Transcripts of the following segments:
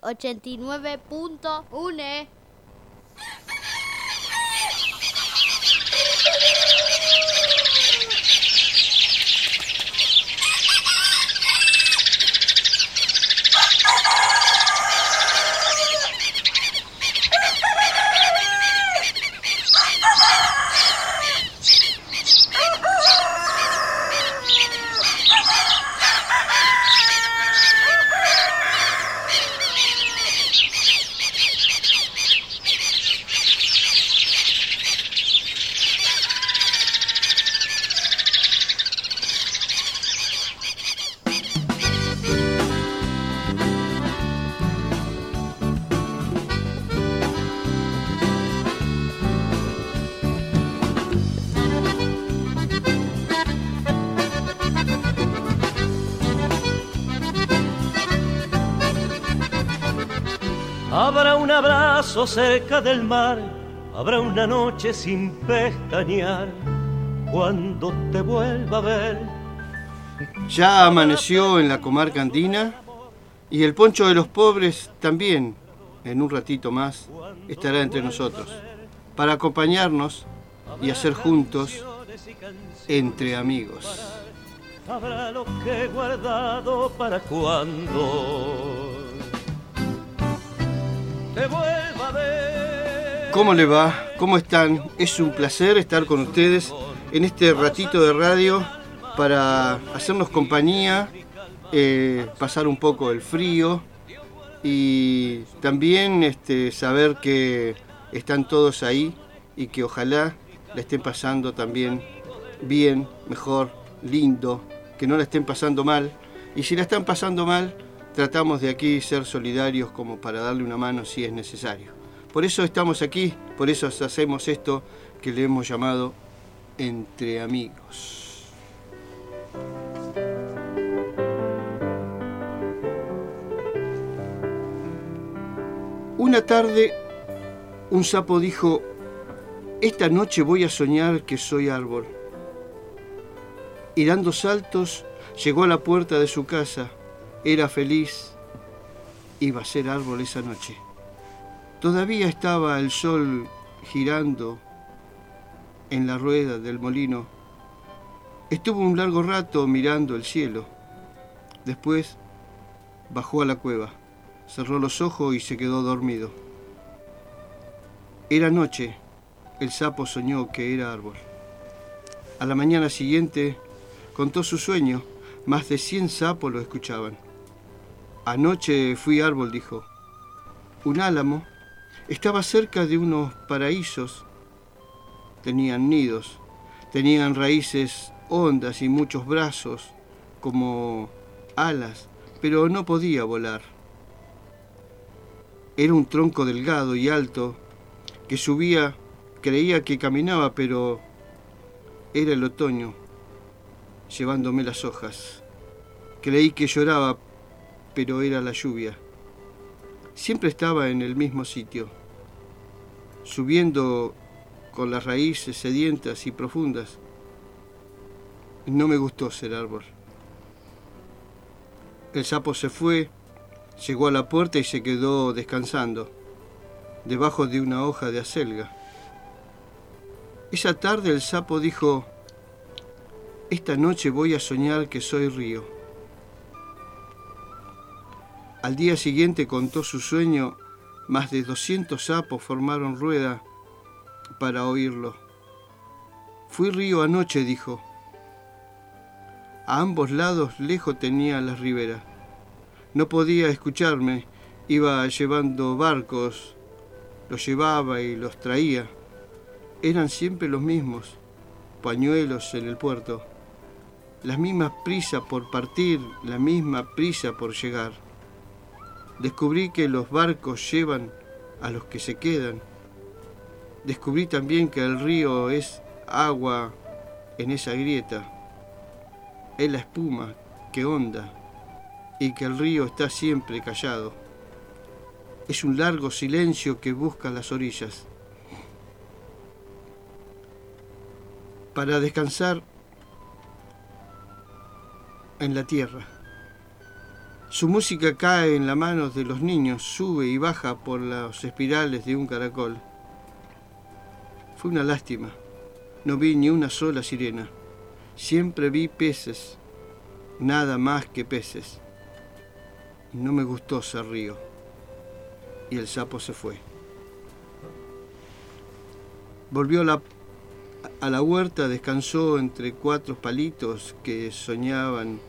Ondas 89.1. abrazo cerca del mar, habrá una noche sin pestañear cuando te vuelva a ver. Ya amaneció en la comarca andina y el poncho de los pobres también, en un ratito más, estará entre nosotros, para acompañarnos y hacer juntos entre amigos. Habrá lo que he guardado para cuando te vuelva a. ¿Cómo le va? ¿Cómo están? Es un placer estar con ustedes en este ratito de radio para hacernos compañía, eh, pasar un poco el frío y también este, saber que están todos ahí y que ojalá la estén pasando también bien, mejor, lindo, que no la estén pasando mal. Y si la están pasando mal, tratamos de aquí ser solidarios como para darle una mano si es necesario. Por eso estamos aquí, por eso hacemos esto que le hemos llamado Entre Amigos. Una tarde, un sapo dijo, esta noche voy a soñar que soy árbol. Y dando saltos, llegó a la puerta de su casa. Era feliz. Iba a ser árbol esa noche. Todavía estaba el sol girando en la rueda del molino. Estuvo un largo rato mirando el cielo. Después bajó a la cueva, cerró los ojos y se quedó dormido. Era noche. El sapo soñó que era árbol. A la mañana siguiente contó su sueño. Más de cien sapos lo escuchaban. Anoche fui árbol, dijo. Un álamo estaba cerca de unos paraísos. Tenían nidos, tenían raíces hondas y muchos brazos, como alas, pero no podía volar. Era un tronco delgado y alto que subía, creía que caminaba, pero era el otoño, llevándome las hojas. Creí que lloraba, pero era la lluvia. Siempre estaba en el mismo sitio, subiendo con las raíces sedientas y profundas. No me gustó ser árbol. El sapo se fue, llegó a la puerta y se quedó descansando, debajo de una hoja de acelga. Esa tarde el sapo dijo, esta noche voy a soñar que soy río. Al día siguiente contó su sueño, más de 200 sapos formaron rueda para oírlo. Fui río anoche, dijo. A ambos lados lejos tenía las riberas. No podía escucharme, iba llevando barcos, los llevaba y los traía. Eran siempre los mismos, pañuelos en el puerto, las mismas prisas por partir, la misma prisa por llegar. Descubrí que los barcos llevan a los que se quedan. Descubrí también que el río es agua en esa grieta. Es la espuma que honda y que el río está siempre callado. Es un largo silencio que busca las orillas. Para descansar en la tierra. Su música cae en las manos de los niños, sube y baja por las espirales de un caracol. Fue una lástima. No vi ni una sola sirena. Siempre vi peces, nada más que peces. No me gustó ser río. Y el sapo se fue. Volvió a la huerta, descansó entre cuatro palitos que soñaban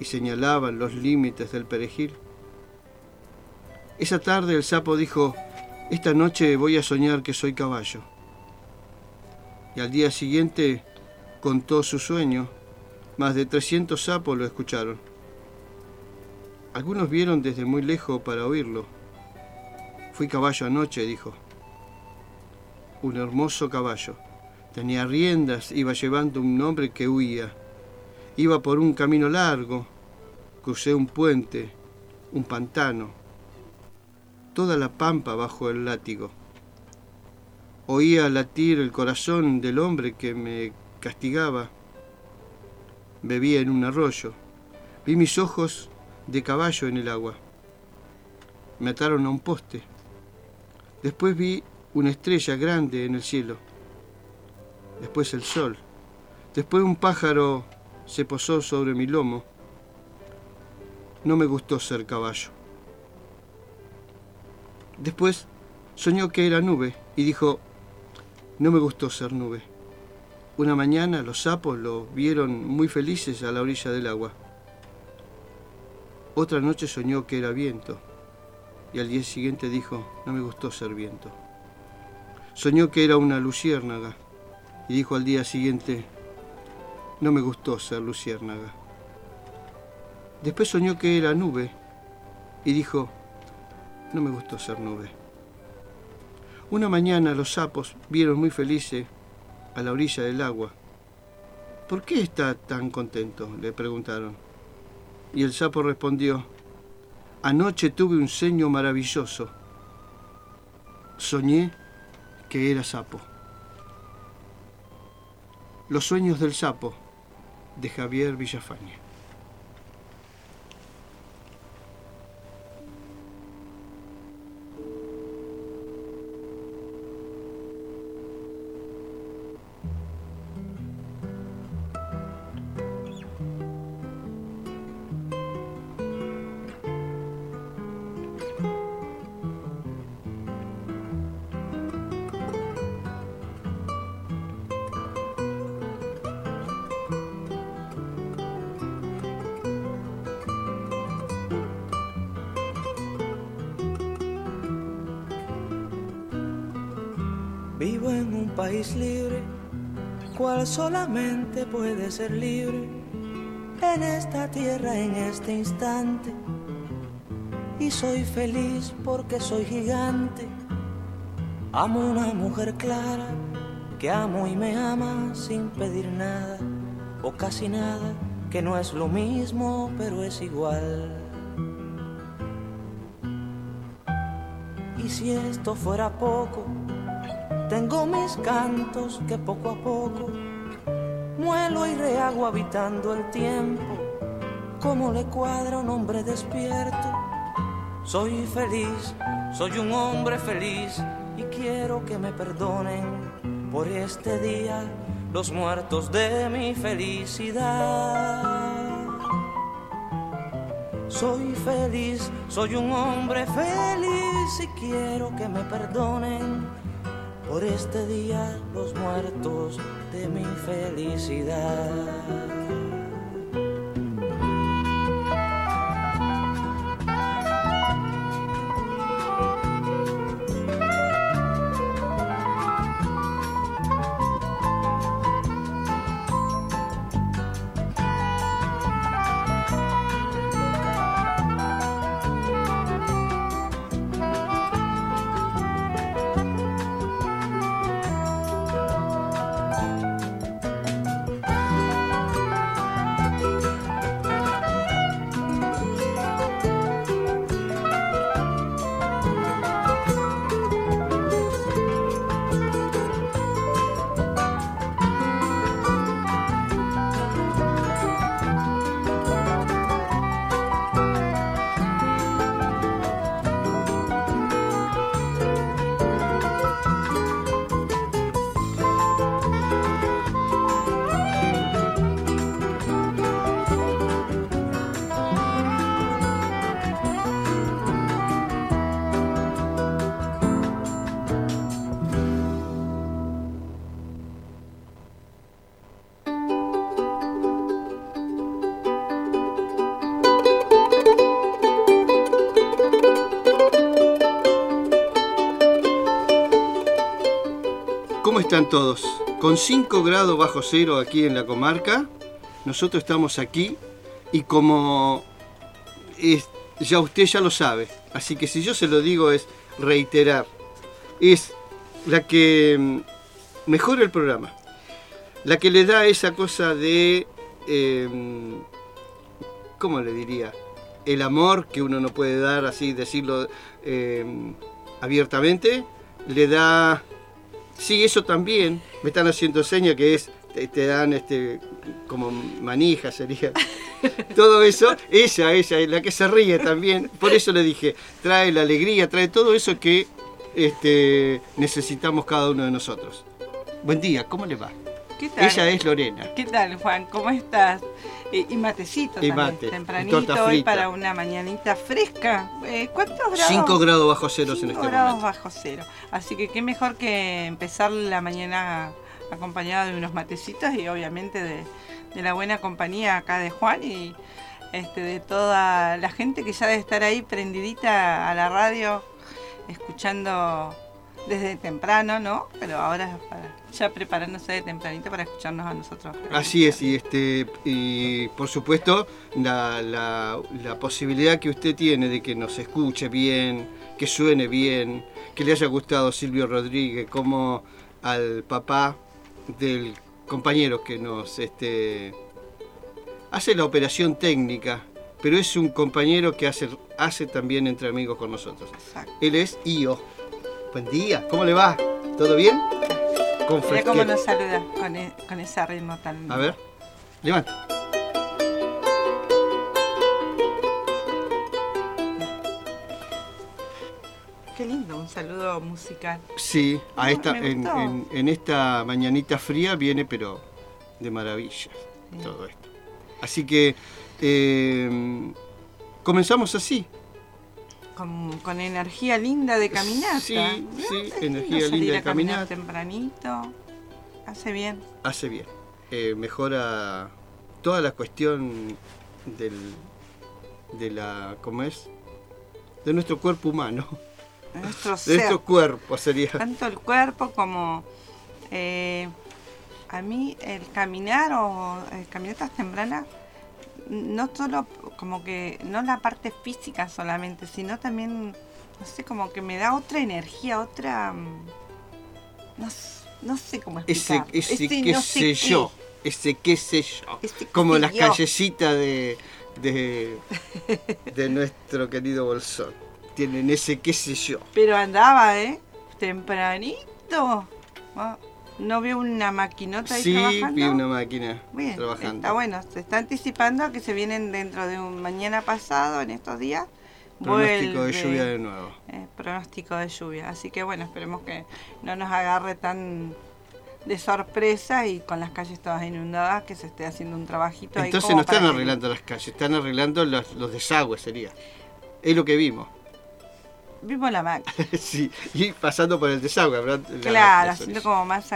y señalaban los límites del perejil. Esa tarde el sapo dijo, esta noche voy a soñar que soy caballo. Y al día siguiente contó su sueño. Más de 300 sapos lo escucharon. Algunos vieron desde muy lejos para oírlo. Fui caballo anoche, dijo. Un hermoso caballo. Tenía riendas, iba llevando un hombre que huía. Iba por un camino largo, crucé un puente, un pantano, toda la pampa bajo el látigo. Oía latir el corazón del hombre que me castigaba. Bebía en un arroyo. Vi mis ojos de caballo en el agua. Me ataron a un poste. Después vi una estrella grande en el cielo. Después el sol. Después un pájaro se posó sobre mi lomo. No me gustó ser caballo. Después soñó que era nube y dijo, no me gustó ser nube. Una mañana los sapos lo vieron muy felices a la orilla del agua. Otra noche soñó que era viento y al día siguiente dijo, no me gustó ser viento. Soñó que era una luciérnaga y dijo al día siguiente, no me gustó ser luciérnaga. Después soñó que era nube y dijo, no me gustó ser nube. Una mañana los sapos vieron muy felices a la orilla del agua. ¿Por qué está tan contento? le preguntaron. Y el sapo respondió, anoche tuve un sueño maravilloso. Soñé que era sapo. Los sueños del sapo de Javier Villafañe. Ser libre en esta tierra, en este instante. Y soy feliz porque soy gigante. Amo una mujer clara que amo y me ama sin pedir nada o casi nada, que no es lo mismo, pero es igual. Y si esto fuera poco, tengo mis cantos que poco a poco y rehago habitando el tiempo, como le cuadra un hombre despierto. Soy feliz, soy un hombre feliz y quiero que me perdonen por este día los muertos de mi felicidad. Soy feliz, soy un hombre feliz y quiero que me perdonen por este día los muertos de mi felicidad. Están todos? Con 5 grados bajo cero aquí en la comarca, nosotros estamos aquí y como ya usted ya lo sabe, así que si yo se lo digo es reiterar, es la que mm, mejora el programa, la que le da esa cosa de, em, ¿cómo le diría? El amor que uno no puede dar así, decirlo em, abiertamente, le da Sí, eso también. Me están haciendo señas que es, te, dan este como manija sería. todo eso, ella, ella, la que se ríe también. Por eso le dije, trae la alegría, trae todo eso que este, necesitamos cada uno de nosotros. Buen día, ¿cómo le va? ¿Qué tal? Ella es Lorena. ¿Qué tal, Juan? ¿Cómo estás? Y matecito también, mate, tempranito hoy para una mañanita fresca. Eh, ¿Cuántos grados? 5 grados bajo cero en este grados bajo cero. Así que qué mejor que empezar la mañana acompañado de unos matecitos y obviamente de, la buena compañía acá de Juan y este, de toda la gente que ya debe estar ahí prendidita a la radio, escuchando desde temprano, ¿no? Pero ahora ya preparándose de tempranito para escucharnos a nosotros. Así es, y este y por supuesto la, la, posibilidad que usted tiene de que nos escuche bien, que suene bien, que le haya gustado Silvio Rodríguez, como al papá del compañero que nos este, hace la operación técnica, pero es un compañero que hace, hace también entre amigos con nosotros. Él es IO. Buen día, ¿cómo le va? ¿Todo bien? Con Mira cómo nos saluda con, e, con ese ritmo tan... A ver, levanta. Qué lindo, un saludo musical. Sí, a esta, en, esta mañanita fría viene, pero de maravilla todo esto. Así que eh, comenzamos así, con, energía linda de caminata. Sí, sí, energía linda de caminata. tempranito, hace bien. Hace bien. Eh, mejora toda la cuestión del, de la, ¿cómo es? De nuestro cuerpo humano. De nuestro, de nuestro cuerpo sería. Tanto el cuerpo como eh, a mí el caminar o eh, caminatas tempranas no solo como que, no la parte física solamente, sino también, no sé, como que me da otra energía, otra... Mm, no, sé cómo explicar. Ese, ese, qué sé yo, ese qué sé yo, como las callecitas de, de, de nuestro querido Bolsón. Tienen ese qué sé yo. Pero andaba, ¿eh? Tempranito. Ah, ¿No veo una maquinota ahí trabajando? Sí, vi una máquina trabajando. Está bueno, se está anticipando que se vienen dentro de un mañana pasado, en estos días. Pronóstico de lluvia de nuevo. Eh, pronóstico de lluvia. Así que bueno, esperemos que no nos agarre tan de sorpresa y con las calles todas inundadas que se esté haciendo un trabajito Entonces no están arreglando las calles, están arreglando los, los desagües, sería. Es lo que vimos. Vimos la máquina. sí, y pasando por el desagüe, ¿verdad? Claro, haciendo como más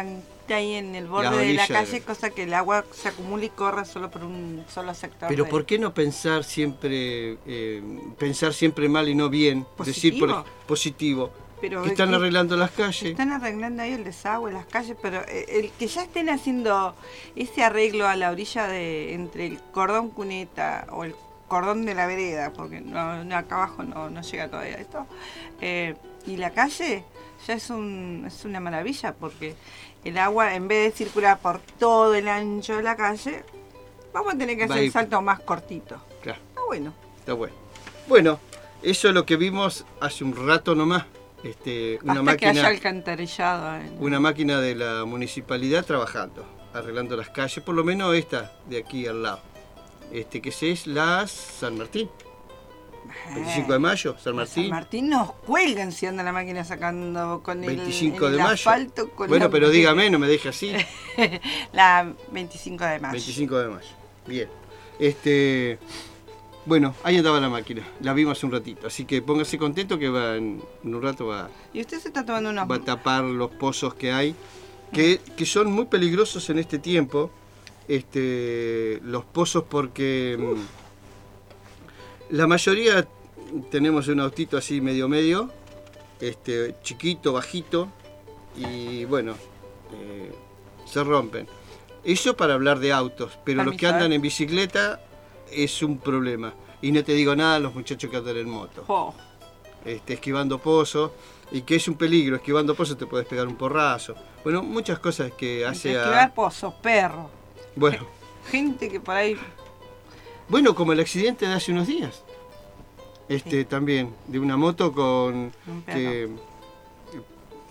ahí en el borde de la calle, cosa que el agua se acumula y corra solo por un solo sector. Pero ¿por qué no pensar siempre eh, pensar siempre mal y no bien? Decir por, positivo. Pero que están arreglando las calles. Están arreglando ahí el desagüe, las calles, pero eh, el que ya estén haciendo ese arreglo a la orilla de entre el cordón cuneta o el cordón de la vereda, porque no, acá abajo no, llega todavía esto. Eh, y la calle ya es, un, es una maravilla, porque el agua, en vez de circular por todo el ancho de la calle, vamos a tener que hacer el salto más cortito. Claro. Está bueno. Está bueno. Bueno, eso es lo que vimos hace un rato nomás. Este, una Hasta máquina, que haya alcantarillado. Una máquina de la municipalidad trabajando, arreglando las calles, por lo menos esta de aquí al lado este, que es la San Martín. 25 de mayo, San Martín. San Martín nos cuelgan si anda la máquina sacando con el, 25 de mayo. bueno, pero dígame, no me deje así. la 25 de mayo. 25 de mayo. Bien. Este, bueno, ahí andaba la máquina. La vimos hace un ratito. Así que póngase contento que va en, un rato va. ¿Y usted se está tomando unos... Va a tapar los pozos que hay, que, que son muy peligrosos en este tiempo este, los pozos porque mm, la mayoría tenemos un autito así medio medio, este, chiquito, bajito, y bueno, eh, se rompen. Eso para hablar de autos, pero los que andan en bicicleta es un problema. Y no te digo nada los muchachos que andan en moto, este, esquivando pozos, y que es un peligro, esquivando pozos te puedes pegar un porrazo. Bueno, muchas cosas que hace esquivar a... pozos, perro. Bueno, Gente que por ahí. bueno, como el accidente de hace unos días. Este también, de una moto con Un que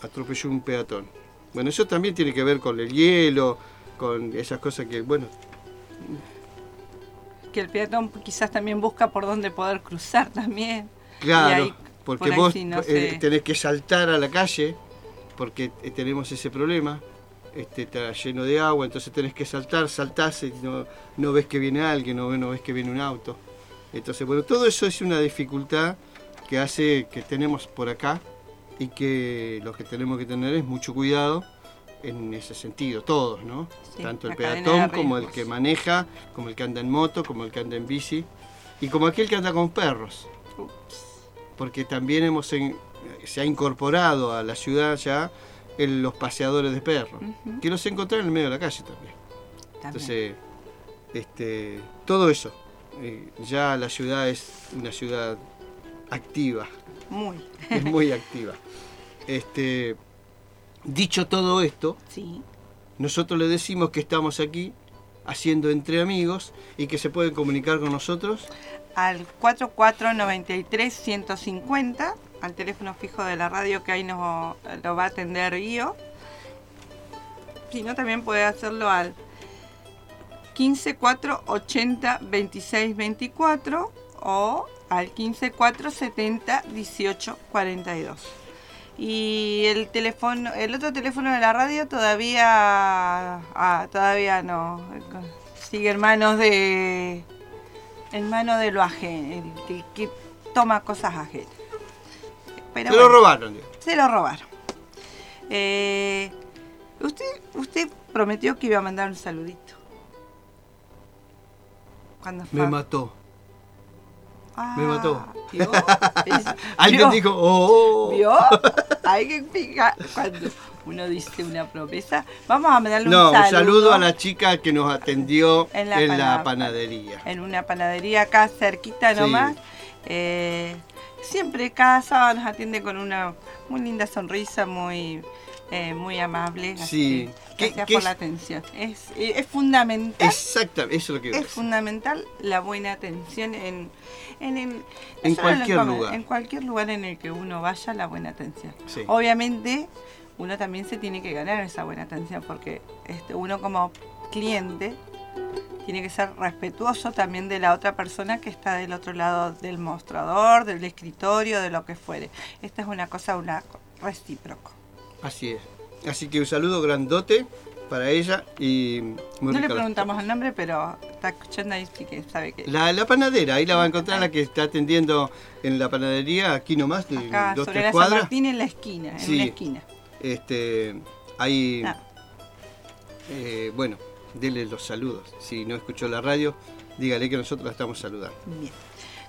atropelló un peatón. Bueno, eso también tiene que ver con el hielo, con esas cosas que, bueno, Que el peatón quizás también busca por dónde poder cruzar también. Claro, ahí, porque por vos no eh, sé. tenés que saltar a la calle, porque eh, tenemos ese problema, este, está lleno de agua, entonces tenés que saltar, saltás y no, no ves que viene alguien, no, no ves que viene un auto. Entonces, bueno, todo eso es una dificultad que hace que tenemos por acá y que lo que tenemos que tener es mucho cuidado en ese sentido, todos, ¿no? Sí, Tanto el peatón como el que maneja, como el que anda en moto, como el que anda en bici y como aquel que anda con perros porque también hemos en- se ha incorporado a la ciudad ya el- los paseadores de perros, que los encontrás en el medio de la calle también. También. Entonces, este, todo eso, eh, ya la ciudad es una ciudad activa, Muy. es muy activa. Este, dicho todo esto, Sí. nosotros le decimos que estamos aquí haciendo entre amigos y que se pueden comunicar con nosotros. Al 4493-150, al teléfono fijo de la radio que ahí nos lo va a atender Guío. Si no, también puede hacerlo al 15480 2624 o al 15470 1842. Y el teléfono, el otro teléfono de la radio todavía, ah, todavía no, sigue en manos de, en manos de lo ajeno, que toma cosas ajenas. Pero Se lo robaron. digo. se lo robaron. Eh, usted, usted prometió que iba a mandar un saludito. Cuando Me mató. Ah, me mató. Alguien dijo, oh, oh". ¿Vio? Hay que fijar cuando uno dice una promesa. Vamos a mandarle No, un un saludo, saludo a la chica que nos atendió En en la la, pana- panadería. en una panadería acá cerquita Sí. nomás. Eh, siempre cada sábado nos atiende con una muy linda sonrisa, muy eh, muy amable. así Sí. que ¿Qué- Gracias qué por es? la atención. Es, eh, es fundamental. Exactamente, eso es lo que Es decir. fundamental la buena atención en, en, el- no En cualquier lugar. En cualquier lugar en el que uno vaya, la buena atención. Sí. Obviamente, uno también se tiene que ganar esa buena atención porque este, uno como cliente tiene que ser respetuoso también de la otra persona que está del otro lado del mostrador, del escritorio, de lo que fuere. Esta es una cosa una recíproco. Así es. Así que un saludo grandote para ella y muy No le preguntamos el nombre, pero está escuchando ahí sí que sabe que La, la panadera, ahí la va a encontrar la que está atendiendo en la panadería, aquí nomás, de acá dos, sobre tres la San cuadras. Martín en la esquina, en Sí. una esquina. Este, ahí, Ah. eh, bueno, dele los saludos. Si no escuchó la radio, dígale que nosotros la estamos saludando. Bien.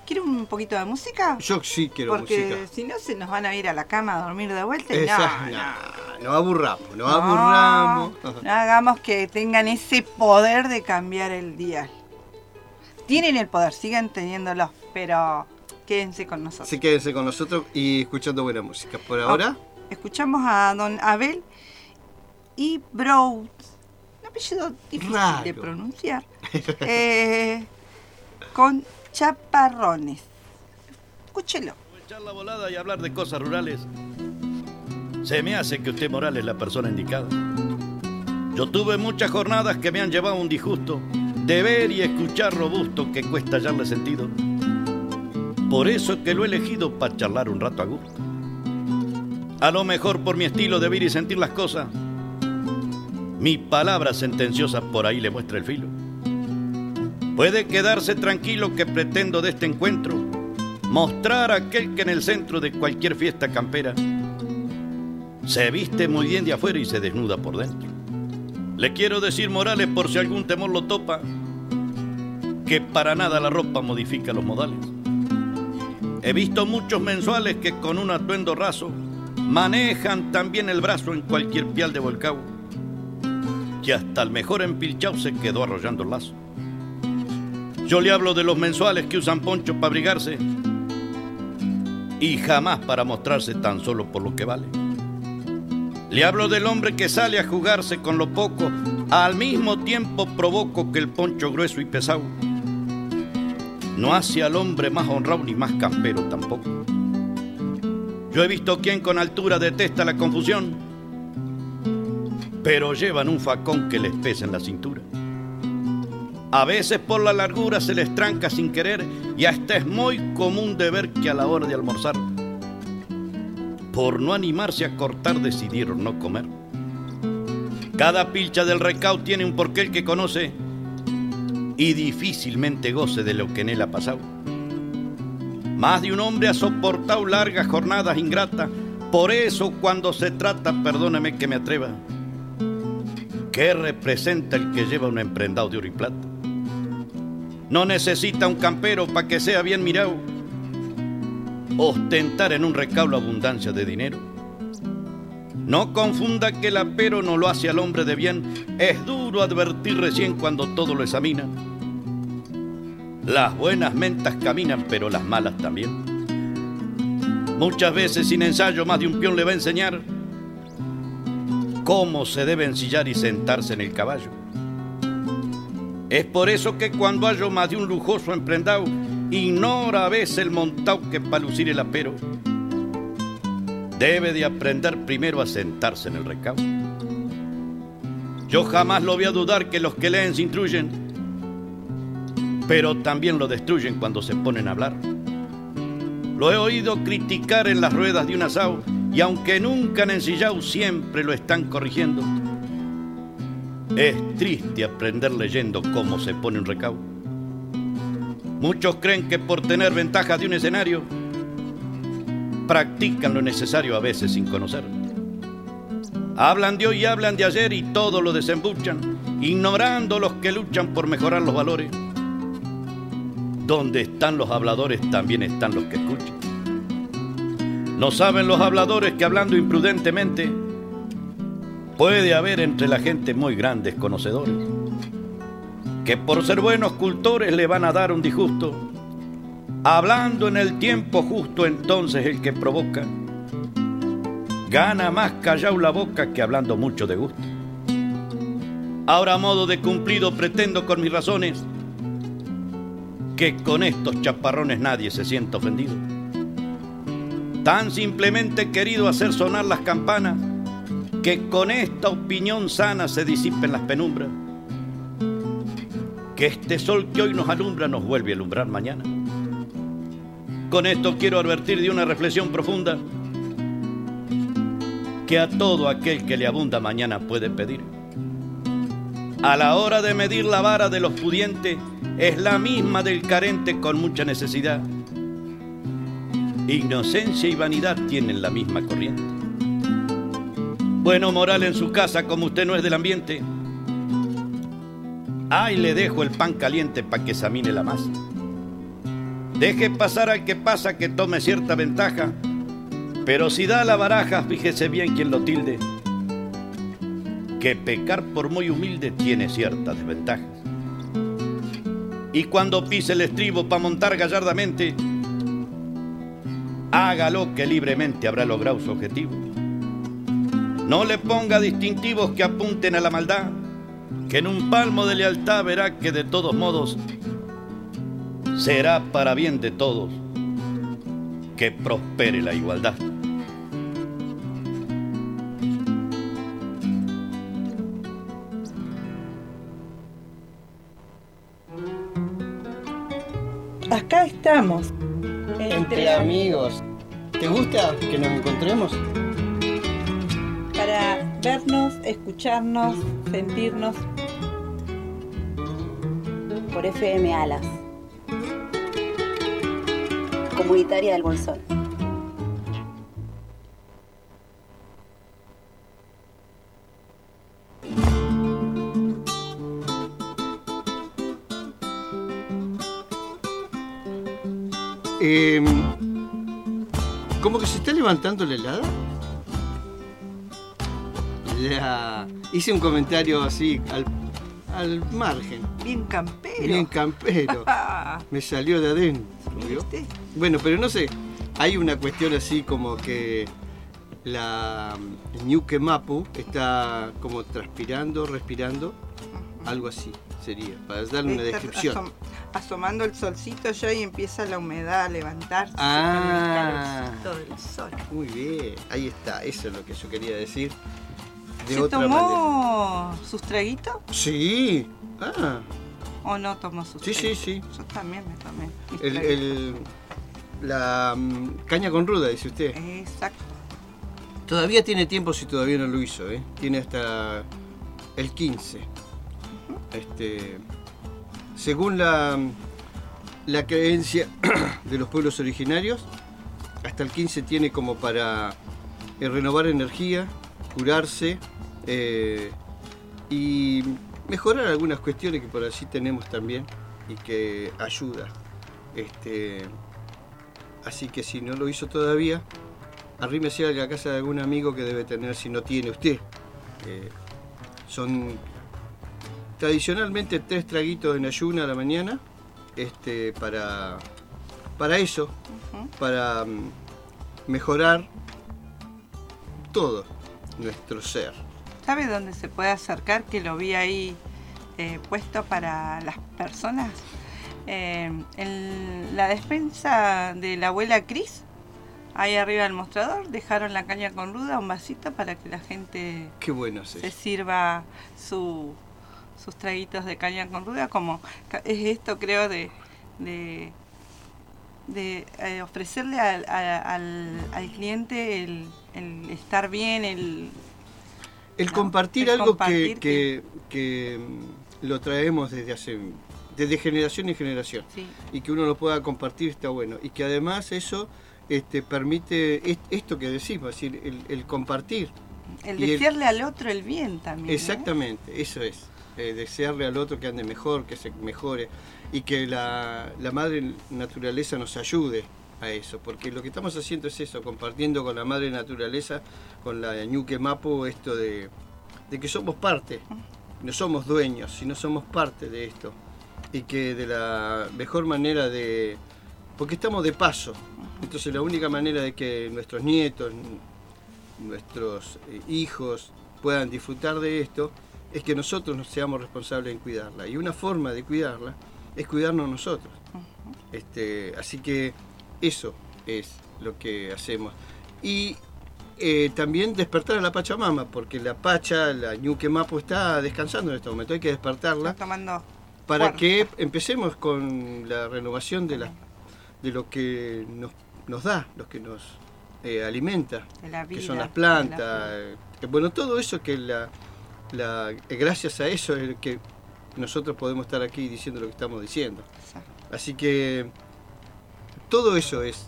¿Quiere un poquito de música? Yo sí quiero Porque música. si no se nos van a ir a la cama a dormir de vuelta y Esa- no, no. no, nos aburramos, nos No, aburramos. No hagamos que tengan ese poder de cambiar el día. Tienen el poder, sigan teniéndolo, pero quédense con nosotros. Así quédense con nosotros y escuchando buena música. Por ahora, Escuchamos a don Abel y Broad, apellido difícil de Raro. pronunciar, eh, con chaparrones. Escúchelo. Echar la volada y hablar de cosas rurales. Se me hace que usted Morales es la persona indicada. Yo tuve muchas jornadas que me han llevado a un disgusto de ver y escuchar robusto que cuesta hallarle sentido. Por eso que lo he elegido para charlar un rato a gusto. A lo mejor por mi estilo de ver y sentir las cosas. Mi palabra sentenciosa por ahí le muestra el filo. Puede quedarse tranquilo que pretendo de este encuentro mostrar a aquel que en el centro de cualquier fiesta campera se viste muy bien de afuera y se desnuda por dentro. Le quiero decir, Morales, por si algún temor lo topa, que para nada la ropa modifica los modales. He visto muchos mensuales que con un atuendo raso manejan también el brazo en cualquier pial de volcán que hasta el mejor empilchao se quedó arrollando el lazo. Yo le hablo de los mensuales que usan poncho para abrigarse y jamás para mostrarse tan solo por lo que vale. Le hablo del hombre que sale a jugarse con lo poco, al mismo tiempo provoco que el poncho grueso y pesado no hace al hombre más honrado ni más campero tampoco. Yo he visto quien con altura detesta la confusión, pero llevan un facón que les pesa en la cintura. A veces por la largura se les tranca sin querer y hasta es muy común de ver que a la hora de almorzar, por no animarse a cortar, decidieron no comer. Cada pilcha del recao tiene un porqué que conoce y difícilmente goce de lo que en él ha pasado. Más de un hombre ha soportado largas jornadas ingratas, por eso cuando se trata, perdóneme que me atreva, ¿qué representa el que lleva un emprendado de oro y plata? No necesita un campero para que sea bien mirado, ostentar en un recaulo abundancia de dinero. No confunda que el apero no lo hace al hombre de bien, es duro advertir recién cuando todo lo examina. Las buenas mentas caminan, pero las malas también. Muchas veces sin ensayo más de un peón le va a enseñar cómo se debe ensillar y sentarse en el caballo. Es por eso que cuando hallo más de un lujoso emprendado, ignora a veces el montao que para lucir el apero. Debe de aprender primero a sentarse en el recaudo. Yo jamás lo voy a dudar que los que leen se instruyen pero también lo destruyen cuando se ponen a hablar. Lo he oído criticar en las ruedas de un asao y aunque nunca han ensillado, siempre lo están corrigiendo. Es triste aprender leyendo cómo se pone un recaudo. Muchos creen que por tener ventajas de un escenario, practican lo necesario a veces sin conocer. Hablan de hoy y hablan de ayer y todo lo desembuchan, ignorando los que luchan por mejorar los valores donde están los habladores también están los que escuchan. No saben los habladores que hablando imprudentemente puede haber entre la gente muy grandes conocedores, que por ser buenos cultores le van a dar un disgusto, hablando en el tiempo justo entonces el que provoca, gana más callado la boca que hablando mucho de gusto. Ahora a modo de cumplido pretendo con mis razones que con estos chaparrones nadie se sienta ofendido. Tan simplemente querido hacer sonar las campanas que con esta opinión sana se disipen las penumbras. Que este sol que hoy nos alumbra nos vuelve a alumbrar mañana. Con esto quiero advertir de una reflexión profunda que a todo aquel que le abunda mañana puede pedir. A la hora de medir la vara de los pudientes, es la misma del carente con mucha necesidad. Inocencia y vanidad tienen la misma corriente. Bueno moral en su casa como usted no es del ambiente. Ahí le dejo el pan caliente para que examine la masa. Deje pasar al que pasa que tome cierta ventaja, pero si da la baraja, fíjese bien quien lo tilde, que pecar por muy humilde tiene ciertas desventajas y cuando pise el estribo para montar gallardamente, hágalo que libremente habrá logrado su objetivo. No le ponga distintivos que apunten a la maldad, que en un palmo de lealtad verá que de todos modos será para bien de todos que prospere la igualdad. acá estamos. Entre amigos. ¿Te gusta que nos encontremos? Para vernos, escucharnos, sentirnos. Por FM Alas. Comunitaria del Bolsón. Eh, ¿Cómo que se está levantando la helada? la- hice un comentario así al, al margen, Bien campero. bien campero. Me salió de adentro. ¿viste? Bueno, pero no sé, hay una cuestión así como que la Ñuque Mapu está como transpirando, respirando, algo así sería, para darle una descripción. asom- asomando el solcito ya y empieza la humedad a levantarse Ah. con el del sol. Muy bien, ahí está, eso es lo que yo quería decir. De ¿Se otra manera. tomó sus traguitos Sí, ah, o no tomó sus sí, sí, traguitos? sí. Yo también me tomé. traguitos. el- la mm, caña con ruda, dice usted. Exacto. Todavía tiene tiempo si todavía no lo hizo, ¿eh? Tiene hasta el 15. Este, según la, creencia de los pueblos originarios, hasta el 15 tiene como para eh, renovar energía, curarse eh, y mejorar algunas cuestiones que por allí tenemos también y que ayuda. Este, así que si no lo hizo todavía, arrímese a la casa de algún amigo que debe tener si no tiene usted. Eh, son tradicionalmente tres traguitos en ayuna a la mañana este, para, para eso, para mm, mejorar todo nuestro ser. ¿Sabe dónde se puede acercar? Que lo vi ahí eh, puesto para las personas. Eh, en la despensa de la abuela Cris, ahí arriba del mostrador, dejaron la caña con ruda, un vasito para que la gente Qué bueno es se sirva su- sus traguitos de caña con ruda, como es esto creo de, de, de, eh, ofrecerle al, a- al- al cliente el, el estar bien, el El ¿no? compartir El algo compartir que, que- que, mm, lo traemos desde hace desde generación en generación. sí, y que uno lo pueda compartir está bueno. Y que además eso este, permite est- esto que decimos, es decir, el, el compartir. el desearle al otro el bien también. ¿no? Exactamente, eso es. Eh, desearle al otro que ande mejor, que se mejore y que la, la madre naturaleza nos ayude a eso, porque lo que estamos haciendo es eso, compartiendo con la madre naturaleza, con la ñuque mapo, esto de, de que somos parte, no somos dueños, sino somos parte de esto. Y que de la mejor manera de... Porque estamos de paso, entonces la única manera de que nuestros nietos, nuestros eh, hijos puedan disfrutar de esto es que nosotros nos seamos responsables en cuidarla. Y una forma de cuidarla es cuidarnos nosotros. Este, así que eso es lo que hacemos. Y eh, también despertar a la Pachamama, porque la Pacha, la Ñuque Mapo está descansando en este momento. Hay que despertarla Está tomando para fuerza. que empecemos con la renovación de, la, de lo que nos, nos da, lo que nos eh, alimenta vida. que son las plantas, la- eh, bueno, todo eso que la, la- gracias a eso es que nosotros podemos estar aquí diciendo lo que estamos diciendo. Así que todo eso es.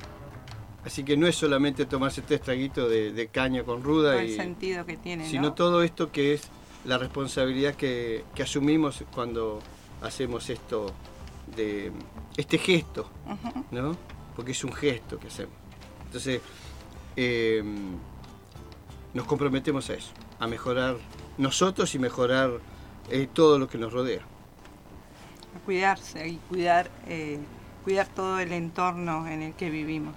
Así que no es solamente tomarse tres traguitos de, de caña con ruda, Todo el y, sentido que tiene, sino ¿no? todo esto que es la responsabilidad que, que asumimos cuando hacemos esto de este gesto. ¿no? Porque es un gesto que hacemos. Entonces, eh, nos comprometemos a eso, a mejorar nosotros y mejorar eh, todo lo que nos rodea. Cuidarse y cuidar, eh, cuidar todo el entorno en el que vivimos.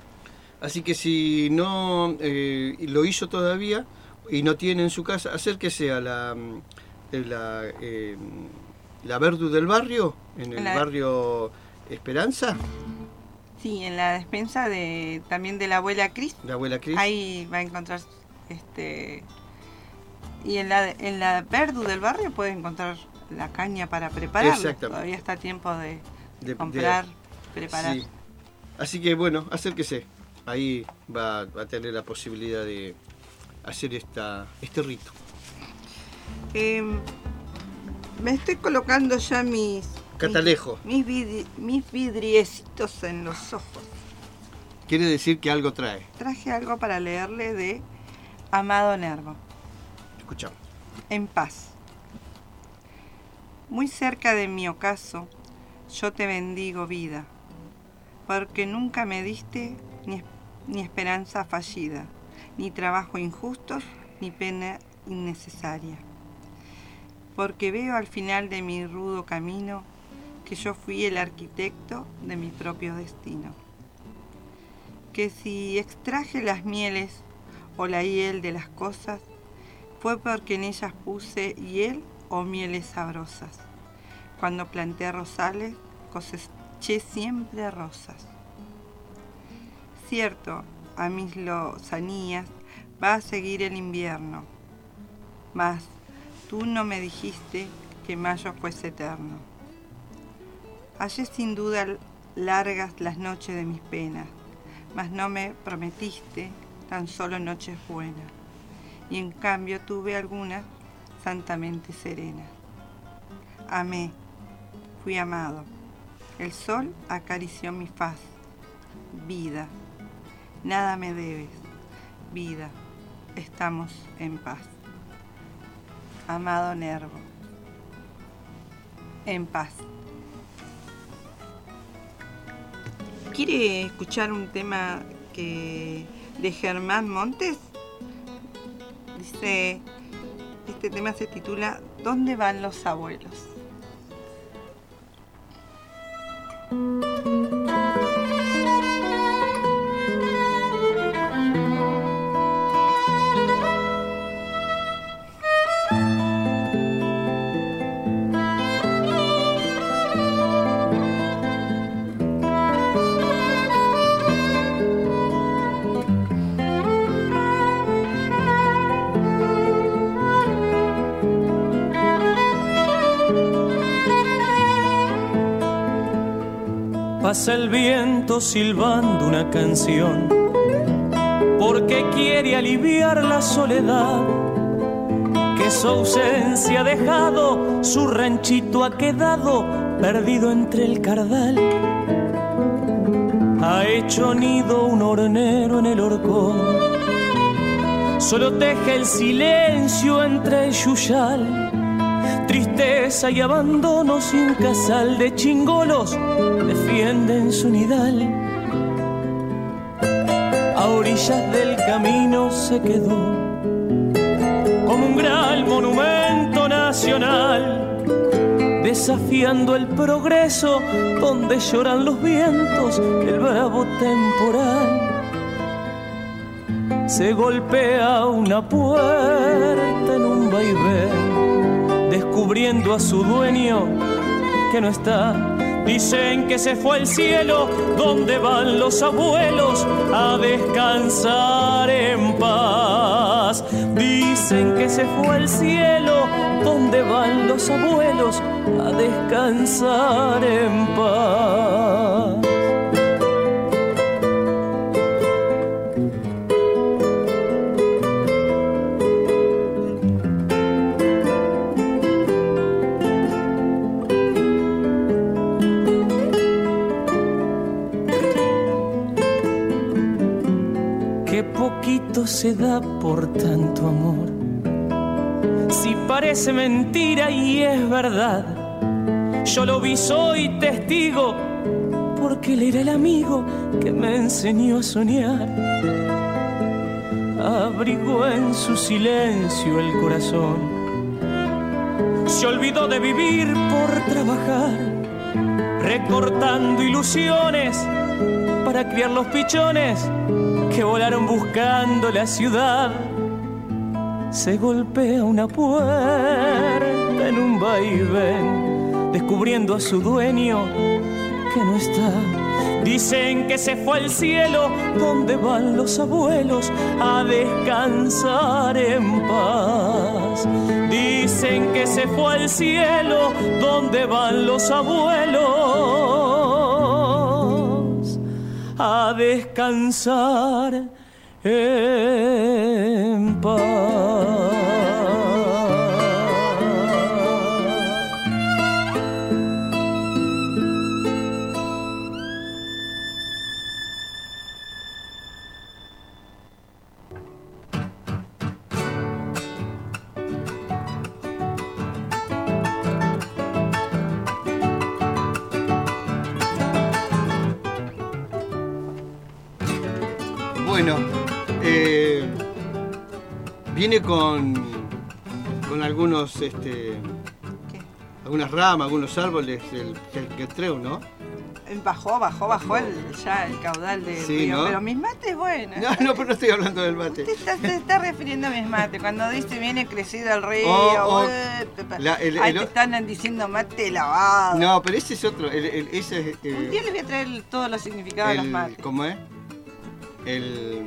Así que si no eh, lo hizo todavía y no tiene en su casa, acérquese a la, mm, eh, la, la Verdu del barrio, en el La- barrio Esperanza, Sí, en la despensa de también de la abuela Cris, la abuela Cris. ahí va a encontrar este y en la en la Verdu del barrio puede encontrar la caña para preparar. Todavía está a tiempo de de- comprar, de- preparar. sí. Así que bueno, acérquese. Ahí va, va a tener la posibilidad de hacer esta, este rito. Em, me estoy colocando ya mis Catalejo. mis, vidi- mis vidriecitos en los ojos. Quiere decir que algo trae. Traje algo para leerle de Amado Nervo. Escuchamos. En paz. Muy cerca de mi ocaso, yo te bendigo vida, porque nunca me diste ni, ni esperanza fallida, ni trabajo injusto, ni pena, innecesaria. Porque veo al final de mi rudo camino que yo fui el arquitecto de mi propio destino. Que si extraje las mieles o la hiel de las cosas, fue porque en ellas puse hiel o mieles sabrosas. Cuando planté rosales, coseché siempre rosas. Cierto, a mis lozanías va a seguir el invierno, mas tú no me dijiste que mayo fuese eterno. Hallé sin duda largas las noches de mis penas, mas no me prometiste tan solo noches buenas, y en cambio tuve algunas santamente serenas. Amé, fui amado, el sol acarició mi faz, vida, nada me debes, vida, estamos en paz. Amado Nervo, en paz. ¿Quiere escuchar un tema que de Germán Montes? Dice, este tema se titula ¿Dónde van los abuelos? El viento silbando una canción, porque quiere aliviar la soledad que su ausencia ha dejado, su ranchito ha quedado perdido entre el cardal. Ha hecho nido un hornero en el horcón, solo teje el silencio entre el yuyal tristeza y abandono sin casal de chingolos defienden su nidal. A orillas del camino se quedó como un gran monumento nacional, desafiando el progreso donde lloran los vientos, el bravo temporal. Se golpea una puerta en un vaivén descubriendo a su dueño que no está. Dicen que se fue al cielo donde van los abuelos a descansar en paz. Dicen que se fue al cielo donde van los abuelos a descansar en paz. Se da por tanto amor. Si parece mentira y es verdad, yo lo vi, soy testigo, porque él era el amigo que me enseñó a soñar. Abrigó en su silencio el corazón, se olvidó de vivir por trabajar, recortando ilusiones para criar los pichones que volaron buscando la ciudad. Se golpea una puerta en un vaivén, descubriendo a su dueño que no está. Dicen que se fue al cielo donde van los abuelos a descansar en paz. Dicen que se fue al cielo donde van los abuelos a descansar en paz. Viene con con algunos, este, ¿Qué? algunas ramas, algunos árboles del, del Quetreu, ¿no? Bajó, bajó, bajó el, ya el caudal del Sí, río. ¿no? Pero mis mates, bueno. No, no, pero no estoy hablando del mate. Usted está, se está refiriendo a mis mates. Cuando dice viene crecido el río, Oh, oh, eh, la- el- ahí el- te están diciendo mate lavado. No, pero ese es otro. el- ese es. eh, Un día les voy a traer todos los significados de los mates. ¿Cómo es? El,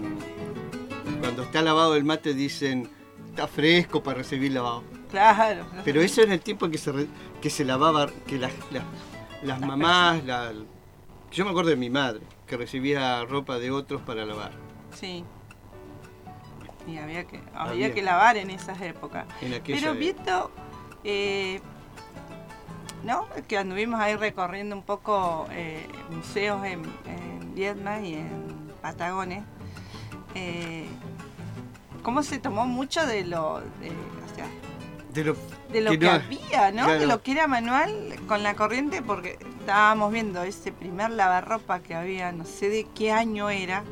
cuando está lavado el mate dicen está fresco para recibir lavado. Claro. Pero eso en el tiempo en que se, re- que se lavaba, que las, las, las mamás, la- yo me acuerdo de mi madre, que recibía ropa de otros para lavar. Sí. Y había que, había Había. que lavar en esas épocas. En Pero viendo, eh, ¿no? Que anduvimos ahí recorriendo un poco eh, museos en, en Vietnam y en Patagones. Eh, ¿Cómo se tomó mucho de lo, de, o sea, De lo, de lo que, no- había, ¿no? De lo que era manual con la corriente, porque estábamos viendo ese primer lavarropa que había, no sé de qué año era,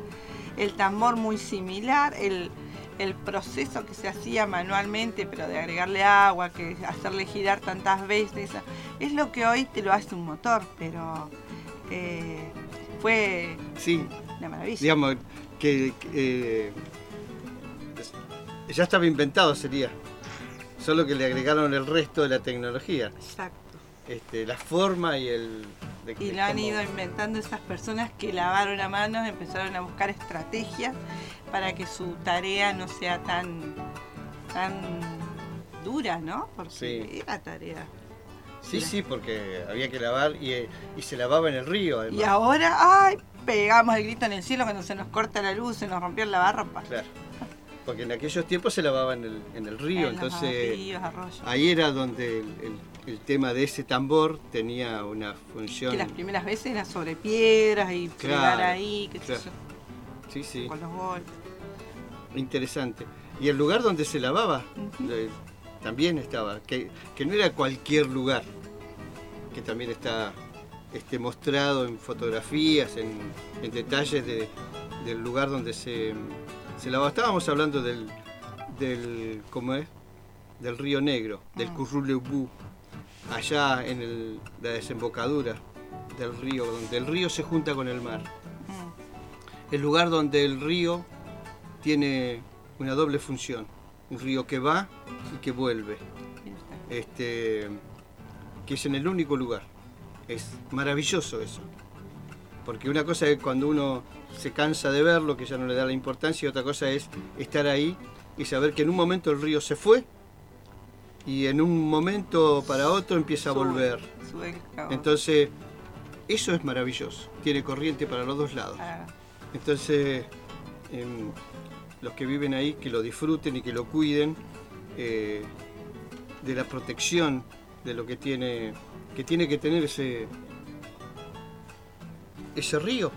el tambor muy similar, el, el proceso que se hacía manualmente, pero de agregarle agua, que hacerle girar tantas veces, es lo que hoy te lo hace un motor, pero eh, fue Sí, una maravilla. digamos, que, eh, ya estaba inventado sería. Solo que le agregaron el resto de la tecnología. Exacto. Este, la forma y el... de- Y lo han ido inventando esas personas que lavaron a manos, empezaron a buscar estrategias para que su tarea no sea tan, tan dura, ¿no? Porque Sí. era tarea. Sí, sí, porque había que lavar y, eh, y se lavaba en el río además. Y ahora, ¡ay! Pegamos el grito en el cielo cuando se nos corta la luz, se nos rompió el lavarropa. Claro. Porque en aquellos tiempos se lavaba en el, en el río, En entonces ríos, ahí era donde el, el- el tema de ese tambor tenía una función. Que las primeras veces era sobre piedras y Claro, fregar ahí, qué sé yo, Sí, sí, con los golpes. interesante. Y el lugar donde se lavaba eh, también estaba, que, que no era cualquier lugar, que también está este, mostrado en fotografías, en, en detalles de- del lugar donde se, se lavaba. Estábamos hablando del, del, ¿cómo es? Del río Negro, del Mm. Curruleubú, allá en el- la desembocadura del río, donde el río se junta con el mar. Mm, El lugar donde el río tiene una doble función, un río que va y que vuelve, este, que es en el único lugar. Es maravilloso eso, porque una cosa es cuando uno se cansa de verlo, que ya no le da la importancia, y otra cosa es estar ahí y saber que en un momento el río se fue y en un momento para otro empieza a volver. Entonces, eso es maravilloso, tiene corriente para los dos lados. Entonces, em, los que viven ahí, que lo disfruten y que lo cuiden eh, de la protección de lo que tiene que tiene que tener ese ese río,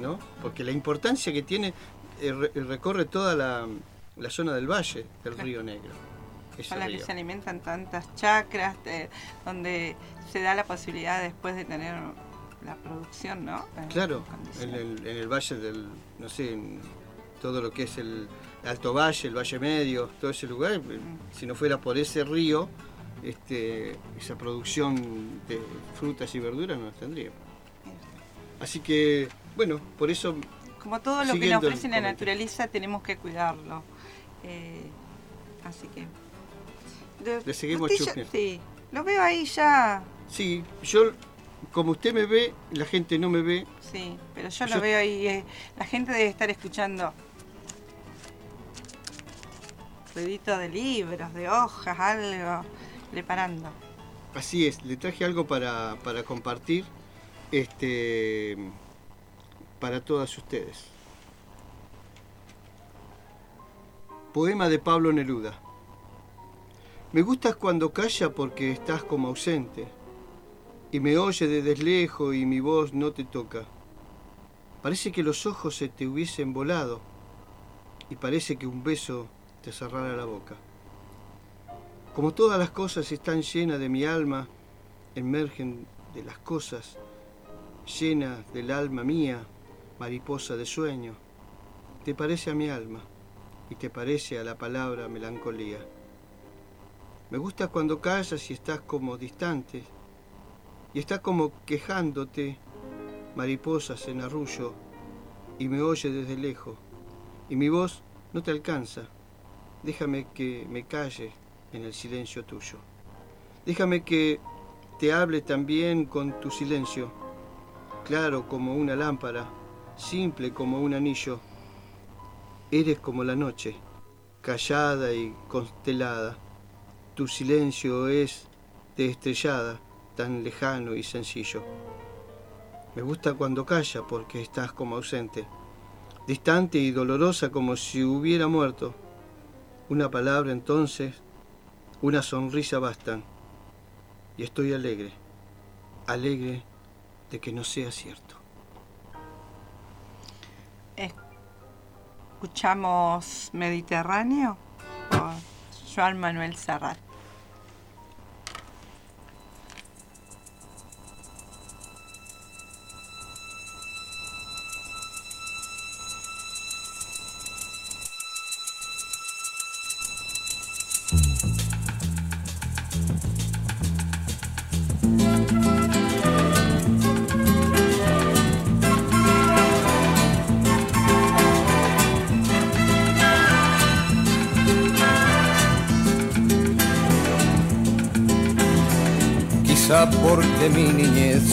¿no? Porque la importancia que tiene eh, re- recorre toda la, la zona del valle del Claro. Río Negro. Con la que río. se alimentan tantas chacras, eh, donde se da la posibilidad después de tener la producción, ¿no? En Claro, en el, en el valle del, no sé, en todo lo que es el Alto Valle, el Valle Medio, todo ese lugar, eh, si no fuera por ese río, este, esa producción de frutas y verduras no las tendríamos. Así que, bueno, por eso, Como todo lo que nos ofrece la naturaleza, tenemos que cuidarlo. Eh, así que. De- Le seguimos ya-. Sí, lo veo ahí ya. sí, yo, como usted me ve, la gente no me ve, Sí, pero yo Yo- lo veo ahí. eh, la gente debe estar escuchando. Ruidito de libros, de hojas, algo, preparando. Así es, le traje algo para, para compartir este, para todas ustedes. Poema de Pablo Neruda. Me gustas cuando calla porque estás como ausente y me oye desde lejos y mi voz no te toca. Parece que los ojos se te hubiesen volado y parece que un beso te cerrara la boca. Como todas las cosas están llenas de mi alma, emergen de las cosas, llenas del alma mía, mariposa de sueño. Te parece a mi alma y te parece a la palabra melancolía. Me gusta cuando callas y estás como distante. Y estás como quejándote, mariposas en arrullo, y me oye desde lejos. Y mi voz no te alcanza. Déjame que me calle en el silencio tuyo. Déjame que te hable también con tu silencio, claro como una lámpara, simple como un anillo. Eres como la noche, callada y constelada. Tu silencio es de estrellada, tan lejano y sencillo. Me gusta cuando calla porque estás como ausente, distante y dolorosa como si hubiera muerto. Una palabra entonces, una sonrisa bastan. Y estoy alegre, alegre de que no sea cierto. Escuchamos Mediterráneo por Joan Manuel Serrat.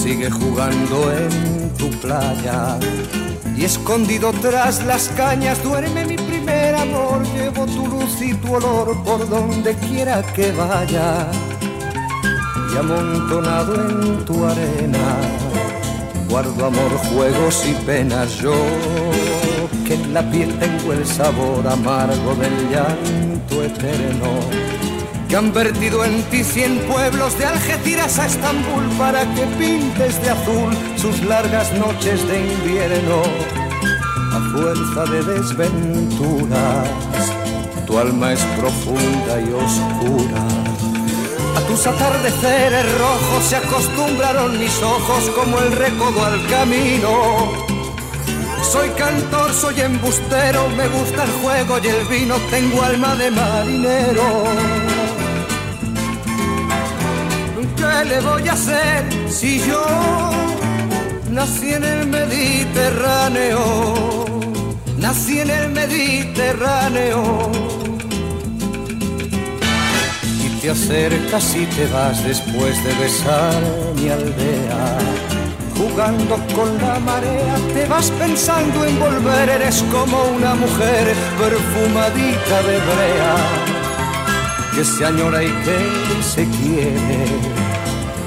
Sigue jugando en tu playa y escondido tras las cañas duerme mi primer amor. Llevo tu luz y tu olor por donde quiera que vaya y amontonado en tu arena guardo amor, juegos y penas. Yo que en la piel tengo el sabor amargo del llanto eterno que han vertido en ti cien pueblos de Algeciras a Estambul para que pintes de azul sus largas noches de invierno. A fuerza de desventuras, tu alma es profunda y oscura. A tus atardeceres rojos se acostumbraron mis ojos como el recodo al camino. Soy cantor, soy embustero, me gusta el juego y el vino, tengo alma de marinero. ¿Qué le voy a hacer si yo nací en el Mediterráneo? Nací en el Mediterráneo. Y te acercas y te vas después de besar mi aldea. Jugando con la marea, te vas pensando en volver, eres como una mujer perfumadita de brea que se añora y que se quiere,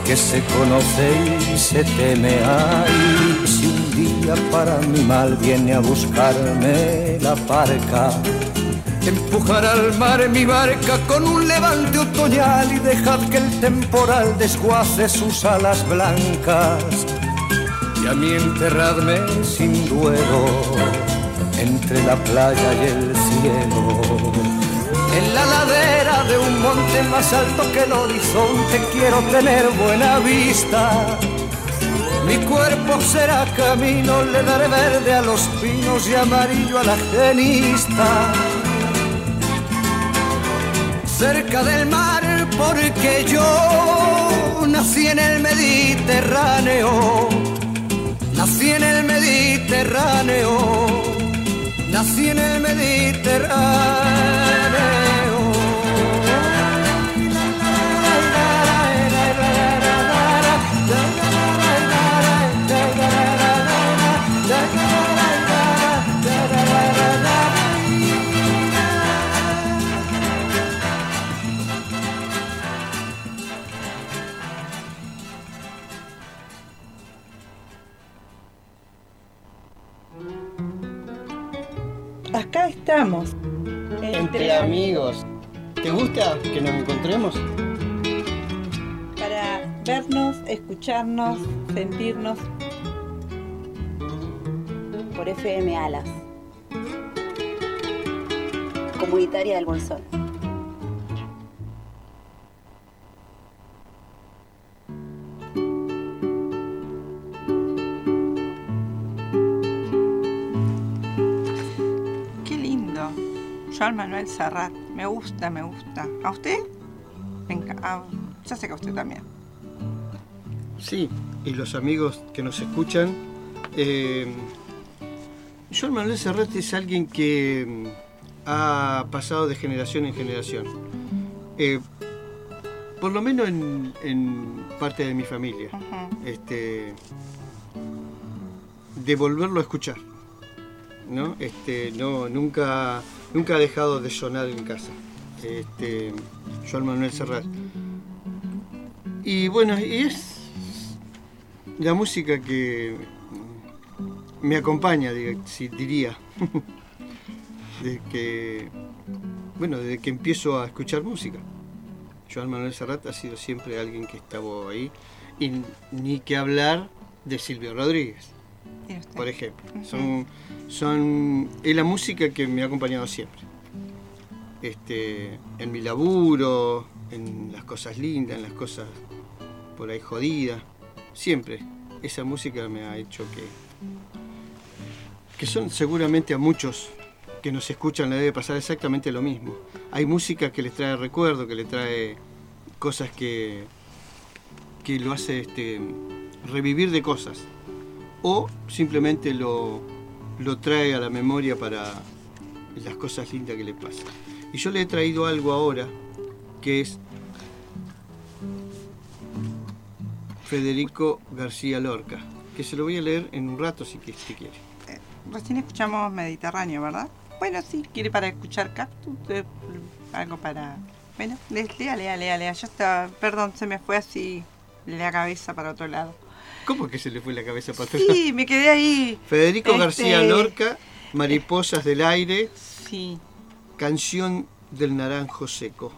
que se conoce y se teme. Ay, si un día para mi mal viene a buscarme la parca, empujar al mar mi barca con un levante otoñal y dejad que el temporal desguace sus alas blancas. Y a mí enterradme sin duelo entre la playa y el cielo. En la ladera de un monte más alto que el horizonte quiero tener buena vista. Mi cuerpo será camino, le daré verde a los pinos y amarillo a la genista. Cerca del mar porque yo nací en el Mediterráneo. Nací en el Mediterráneo. Nací en el Mediterráneo. Acá estamos. Entre amigos. ¿Te gusta que nos encontremos? Para vernos, escucharnos, sentirnos. Por FM Alas. Comunitaria del Bolsón. Joan Manuel Serrat. Me gusta, me gusta. ¿A usted? Ah, ya sé que a usted también. Sí, y los amigos que nos escuchan. Eh, Joan Manuel Serrat es alguien que mm, ha pasado de generación en generación. Eh, por lo menos en, en parte de mi familia. Este, de volverlo a escuchar. ¿no? Este, no, nunca, nunca ha dejado de sonar en casa. Este, Joan Manuel Serrat. Y bueno, y es la música que me acompaña, diría. desde que, bueno, desde que empiezo a escuchar música. Joan Manuel Serrat ha sido siempre alguien que estaba ahí. Y ni que hablar de Silvio Rodríguez, Por ejemplo. Son, son, es la música que me ha acompañado siempre. Este, en mi laburo, en las cosas lindas, en las cosas por ahí jodidas. Siempre. Esa música me ha hecho que. que son seguramente a muchos que nos escuchan le debe pasar exactamente lo mismo. Hay música que les trae recuerdo, que les trae cosas que. que lo hace este, revivir de cosas. O simplemente lo, lo trae a la memoria para las cosas lindas que le pasan. Y yo le he traído algo ahora que es Federico García Lorca, que se lo voy a leer en un rato si, si quiere. Recién escuchamos Mediterráneo, ¿verdad? Bueno, sí, quiere para escuchar Cactus, eh, algo para... Bueno, le- lea, lea, lea, lea. Yo estaba, perdón, se me fue así la cabeza para otro lado. ¿Cómo que se le fue la cabeza para atrás? Sí, me quedé ahí. Federico Este- García Lorca, Mariposas del Aire, Sí. Canción del Naranjo Seco.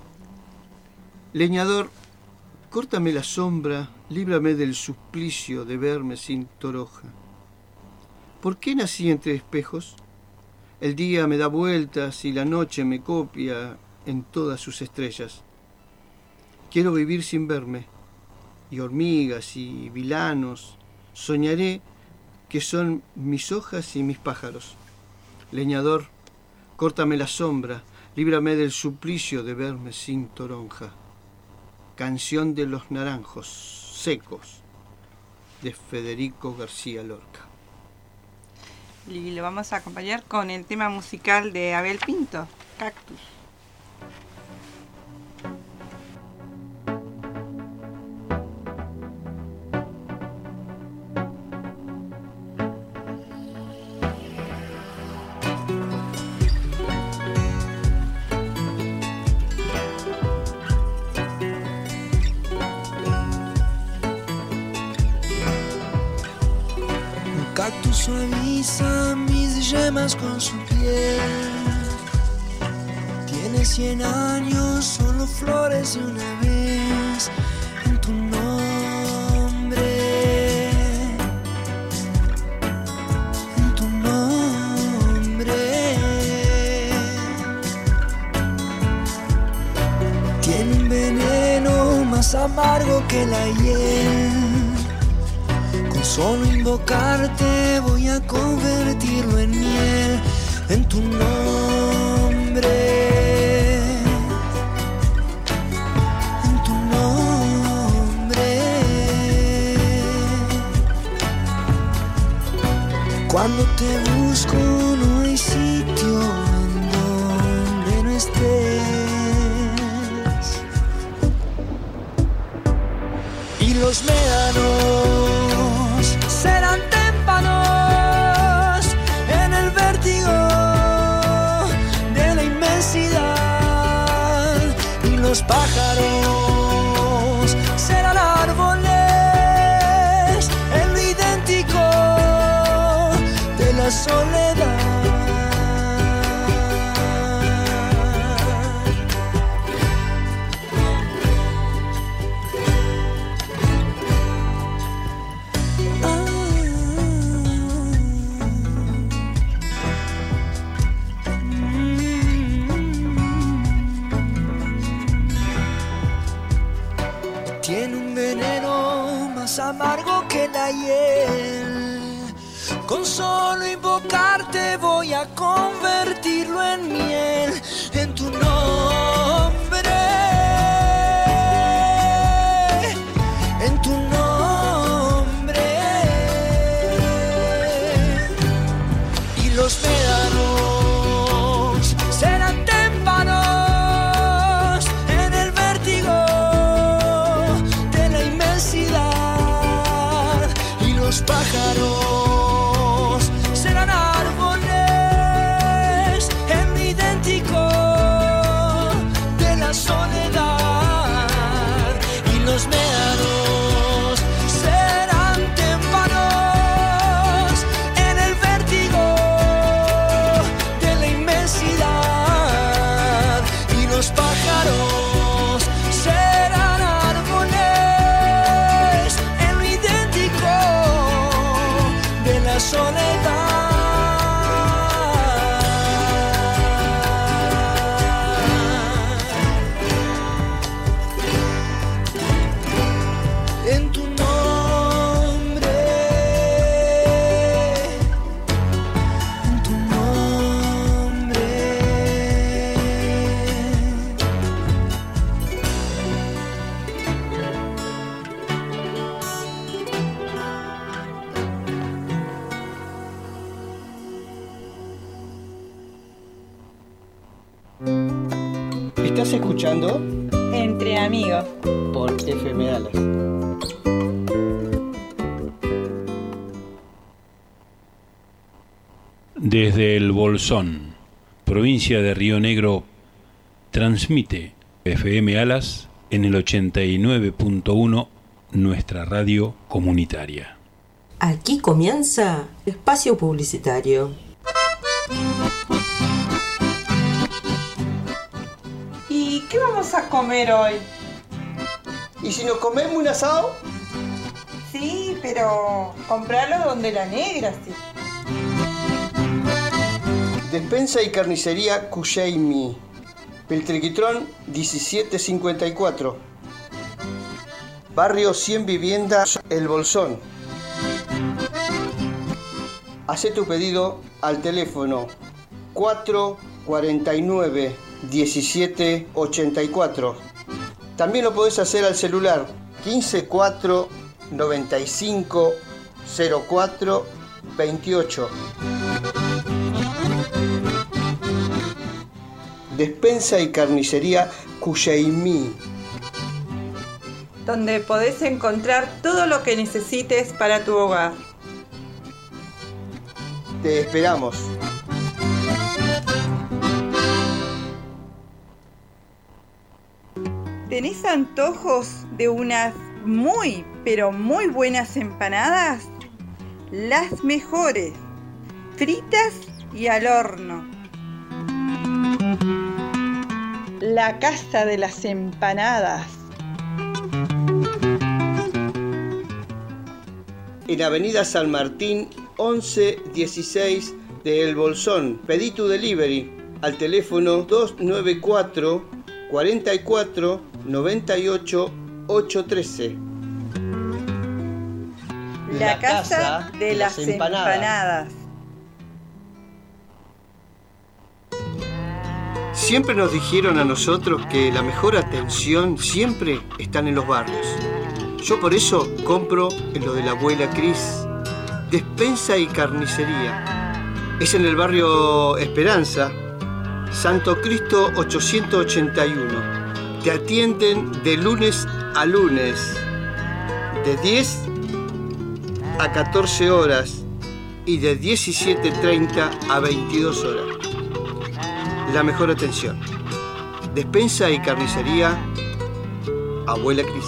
Leñador, córtame la sombra, líbrame del suplicio de verme sin toroja. ¿Por qué nací entre espejos? El día me da vueltas y la noche me copia en todas sus estrellas. Quiero vivir sin verme, y hormigas y vilanos, soñaré que son mis hojas y mis pájaros. Leñador, Córtame la sombra, líbrame del suplicio de verme sin toronja. Canción de los naranjos secos de Federico García Lorca. Y lo vamos a acompañar con el tema musical de Abel Pinto, Cactus. Suaviza mis yemas con su piel. Tiene cien años, solo flores de una vez en tu nombre. En tu nombre. Tiene un veneno más amargo que la hiel. Solo invocarte voy a convertirlo en miel en tu nombre. En tu nombre. Cuando te busco no hay sitio en donde no estés. y los médanos los pájaros Provincia de Río Negro, transmite FM Alas en el 89.1 nuestra radio comunitaria. Aquí comienza espacio publicitario. ¿Y qué vamos a comer hoy? ¿Y si nos comemos un asado? Sí, pero comprarlo donde la negra, sí. Despensa y carnicería Cuyeimi. Peltriquitrón 1754. Barrio 100 Viviendas El Bolsón. Hacé tu pedido al teléfono 449 1784. También lo podés hacer al celular 154 95 04 28. Despensa y carnicería Cuyeimí. Donde podés encontrar todo lo que necesites para tu hogar. Te esperamos. ¿Tenés antojos de unas muy, pero muy buenas empanadas? Las mejores, fritas y al horno. La casa de las empanadas. En Avenida San Martín 1116 de El Bolsón. Pedí tu delivery al teléfono 294 44 98 813. La, casa, de, las, empanadas. Siempre nos dijeron a nosotros que la mejor atención siempre están en los barrios. Yo por eso compro en lo de la abuela Cris. Despensa y carnicería. Es en el barrio Esperanza, Santo Cristo 881. Te atienden de lunes a lunes, de 10 a 14 horas y de 17.30 a 22 horas. La mejor atención. Despensa y carnicería, Abuela Cris.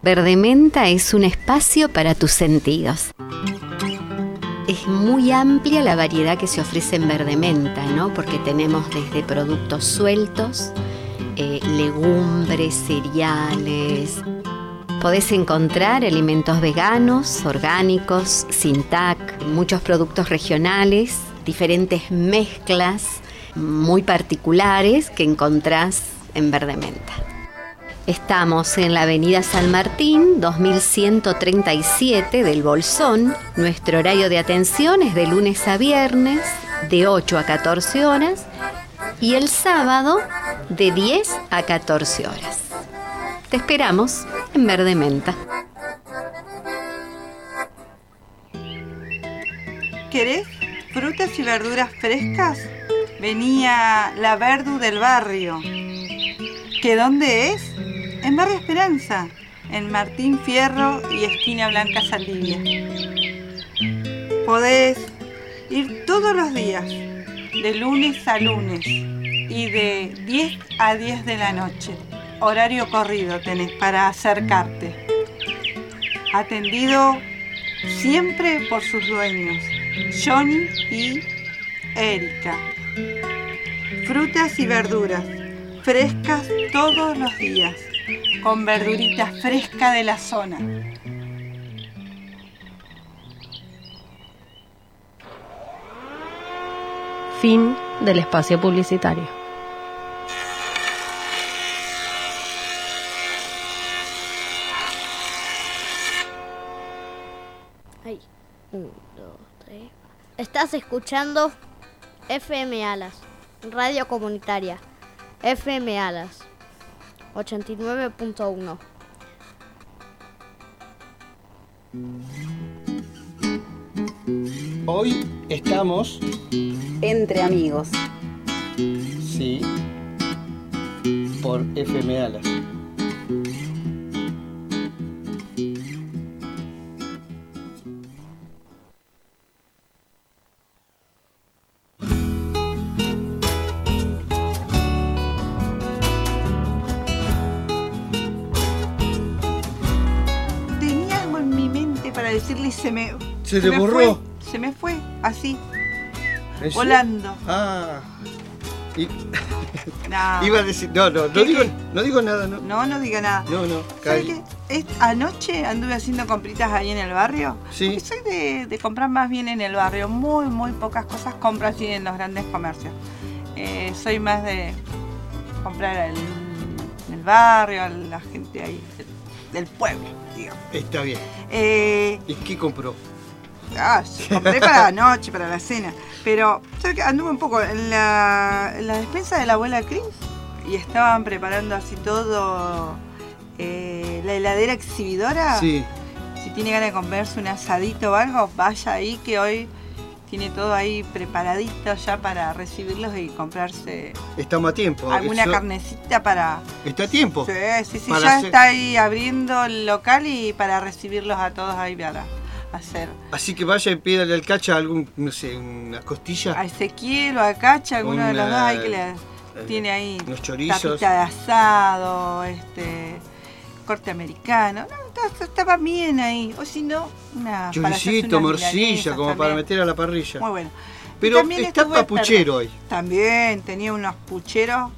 Verdementa es un espacio para tus sentidos. Es muy amplia la variedad que se ofrece en Verdementa, ¿no? Porque tenemos desde productos sueltos, eh, legumbres, cereales. Podés encontrar alimentos veganos, orgánicos, sin TAC, muchos productos regionales, diferentes mezclas muy particulares que encontrás en Verdementa. Estamos en la Avenida San Martín, 2137 del Bolsón. Nuestro horario de atención es de lunes a viernes, de 8 a 14 horas, y el sábado, de 10 a 14 horas. Te esperamos en Verde Menta. ¿Querés frutas y verduras frescas? Venía la Verdu del barrio. ¿Que dónde es? En Barrio Esperanza, en Martín Fierro y esquina Blanca Saldivia. Podés ir todos los días, de lunes a lunes y de 10 a 10 de la noche. Horario corrido tenés para acercarte. Atendido siempre por sus dueños, Johnny y Erika. Frutas y verduras, frescas todos los días con verdurita fresca de la zona. Fin del espacio publicitario. Ay, un, dos, tres. Estás escuchando FM Alas, radio comunitaria. FM Alas 89.1. Hoy estamos, Entre amigos. sí, por FM Alas. ¿Se le me borró? fue, se me fue, así, ¿En serio? volando. Ah. Y- No. iba a decir, no, no, no ¿Qué, digo, no digo nada, no. No, no diga nada. No, no, ¿Sabes qué? Anoche anduve haciendo compritas ahí en el barrio. Sí. Porque soy de, de comprar más bien en el barrio. Muy, muy pocas cosas compro así en los grandes comercios. Eh, soy más de comprar al- en el barrio, a la gente ahí del, del pueblo, digamos. Está bien. Eh, ¿Y qué compró? Ah, compré para la noche, para la cena. Pero, ¿sabes qué? Anduve un poco en la, en la despensa de la abuela Cris y estaban preparando así todo. eh, la heladera exhibidora. Sí. Si tiene ganas de comerse un asadito o algo, vaya ahí que hoy tiene todo ahí preparadito ya para recibirlos y comprarse Estamos a tiempo. alguna Eso- carnecita para. Está a tiempo. Sí, sí, sí, Para ya hacer- está ahí abriendo el local y para recibirlos a todos ahí para hacer. Así que vaya y pídale al cacha algún, no sé, una costilla. a Ezequiel o a Cacha, alguno de los dos ahí que le tiene ahí unos chorizos. tapita de asado, este corte americano, no, estaba bien ahí, o si no, una Choricito, morcilla, como para meter a la parrilla. Muy bueno. Pero está estuve papuchero hoy. También tenía unos pucheros.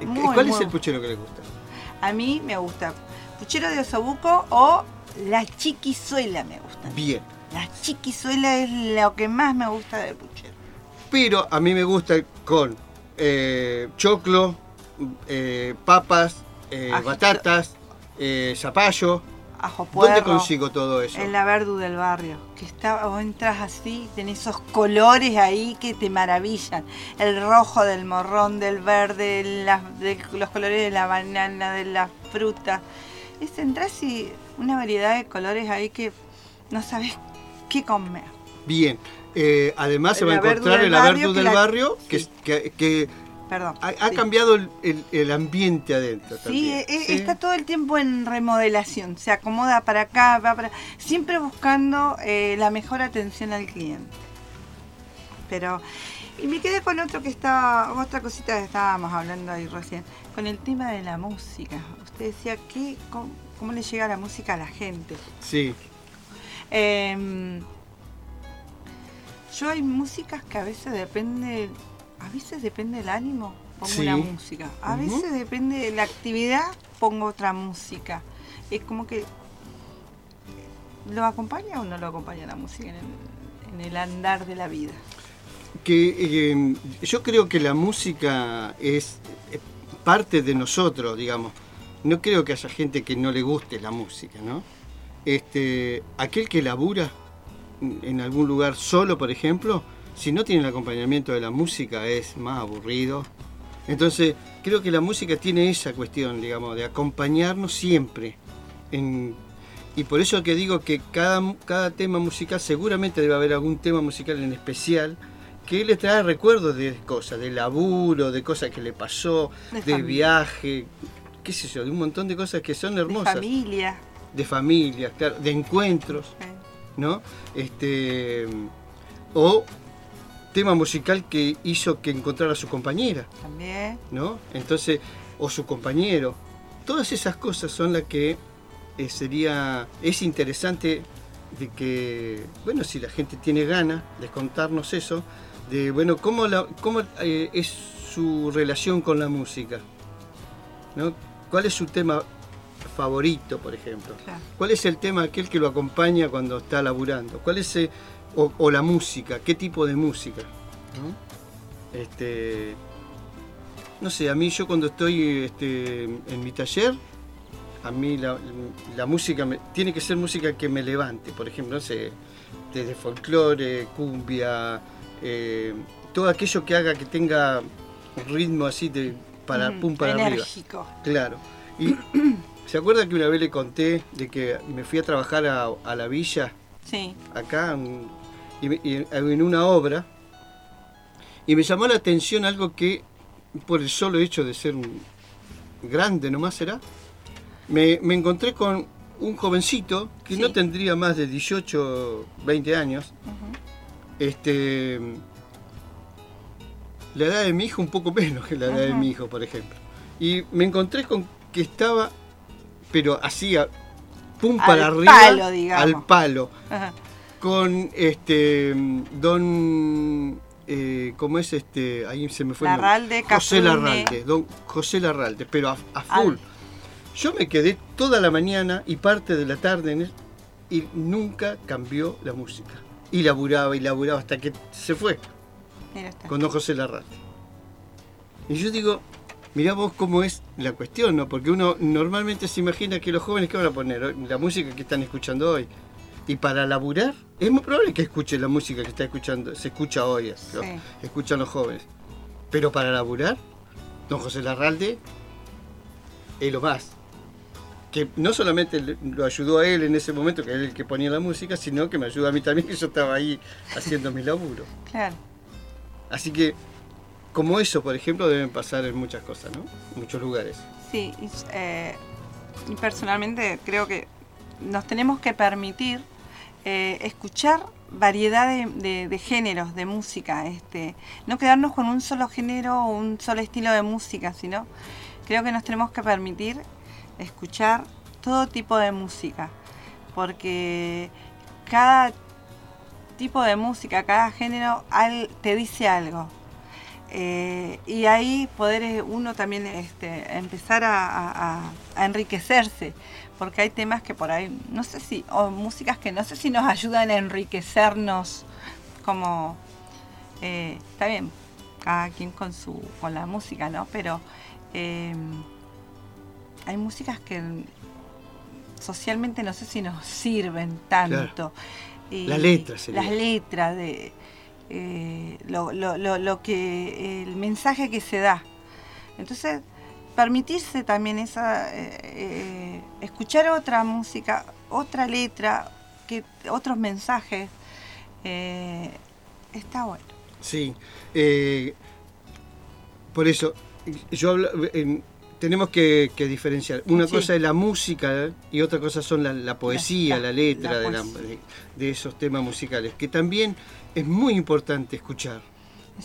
muy, ¿Cuál es el puchero que le gusta? A mí me gusta puchero de osobuco o la chiquizuela me gusta. Bien. La chiquizuela es lo que más me gusta del puchero. Pero a mí me gusta con eh, choclo, eh, papas, eh, batatas, zapallo. Ajo ¿Dónde consigo todo eso? En la Verdu del barrio, que está, o entras así, tenés esos colores ahí que te maravillan. El rojo del morrón, del verde, de los colores de la banana, de la fruta. Es entras y una variedad de colores ahí que no sabes qué comer. Bien. Eh, además se va a encontrar del en la barrio Verdu que del barrio que, que- Perdón. ha, ha sí. cambiado el, el- el ambiente adentro Sí, también. e- e- está todo el tiempo en remodelación, se acomoda para acá, va para... Siempre buscando eh, la mejor atención al cliente. Pero, y me quedé con otro que estaba, otra cosita que estábamos hablando ahí recién, con el tema de la música. Usted decía, ¿qué, cómo, cómo le llega la música a la gente? Sí. Em, yo hay músicas que a veces depende, a veces depende del ánimo, pongo Sí. una música. A veces depende de la actividad, pongo otra música. Es como que lo acompaña o no lo acompaña la música en el, en el andar de la vida. que eh, yo creo que la música es parte de nosotros, digamos. No creo que haya gente que no le guste la música, ¿no? Este, aquel que labura en algún lugar solo, por ejemplo, si no tiene el acompañamiento de la música es más aburrido. Entonces, creo que la música tiene esa cuestión, digamos, de acompañarnos siempre. En- y por eso que digo que cada, cada tema musical, seguramente debe haber algún tema musical en especial, que le trae recuerdos de cosas, de laburo, de cosas que le pasó, De de, viaje, qué sé yo, de un montón de cosas que son De hermosas. familia. De familia, claro, de encuentros. ¿no? Este, o tema musical que hizo que encontrara a su compañera, También. ¿no? Entonces, o su compañero. Todas esas cosas son las que eh, sería, es interesante de que, bueno, si la gente tiene ganas de contarnos eso, de, bueno, cómo, la, cómo eh, es su relación con la música, ¿no? ¿Cuál es su tema favorito, por ejemplo? Claro. ¿Cuál es el tema aquel que lo acompaña cuando está laburando? ¿Cuál es eh, o, o la música? ¿Qué tipo de música? ¿no? Este, no sé, a mí yo cuando estoy este, en mi taller, a mí la, la música me- tiene que ser música que me levante, por ejemplo, no sé, desde folclore, cumbia, eh, todo aquello que haga que tenga un ritmo así de para Ujú, pum para arriba. enérgico. Claro. Y ¿se acuerda que una vez le conté de que me fui a trabajar a, a la villa Sí. acá mm, y me- y en una obra y me llamó la atención algo que por el solo hecho de ser un grande nomás será, me, me encontré con un jovencito que no tendría más de 18, 20 años. Este la edad de mi hijo un poco menos que la edad de mi hijo, por ejemplo. Y me encontré con que estaba, pero hacía pum Al para arriba, palo, digamos. al palo, Ajá. con este don, eh, ¿cómo es este? Ahí se me fue el nombre. Larralde, José Cafrune. Larralde, don José Larralde, pero a, a Al- full. Yo me quedé toda la mañana y parte de la tarde en él y nunca cambió la música. Y laburaba y laburaba hasta que se fue. Con don José Larralde. Y yo digo, mirá vos cómo es la cuestión, ¿no? Porque uno normalmente se imagina que los jóvenes, ¿qué van a poner? La música que están escuchando hoy. Y para laburar, es muy probable que escuche la música que está escuchando, se escucha hoy, Sí. escuchan los jóvenes. Pero para laburar, don José Larralde es lo más. Que no solamente lo ayudó a él en ese momento, que era el que ponía la música, sino que me ayuda a mí también, que yo estaba ahí haciendo mi laburo. Claro. Así que, como eso, por ejemplo, deben pasar en muchas cosas, ¿no? En muchos lugares. Sí, y, eh, personalmente creo que nos tenemos que permitir eh, escuchar variedad de- de géneros de música, este, no quedarnos con un solo género o un solo estilo de música, sino creo que nos tenemos que permitir escuchar todo tipo de música, porque cada tipo de música, cada género al- te dice algo. Eh, y ahí poder eh, uno también este, empezar a, enriquecerse, porque hay temas que por ahí, no sé si, o músicas que no sé si nos ayudan a enriquecernos como, eh, está bien, cada quien con su, con la música, ¿no? Pero eh, hay músicas que socialmente no sé si nos sirven tanto. Y La letra sería. Las letras de eh, lo, lo- lo- lo que el mensaje que se da. Entonces, permitirse también esa eh, eh, escuchar otra música, otra letra, que otros mensajes, está bueno. Sí. por eso, yo hablo- en- tenemos que, que diferenciar. Una Sí. cosa es la música y otra cosa son la, la poesía, la, la- letra la de, la- poesía. de- de esos temas musicales, que también es muy importante escuchar.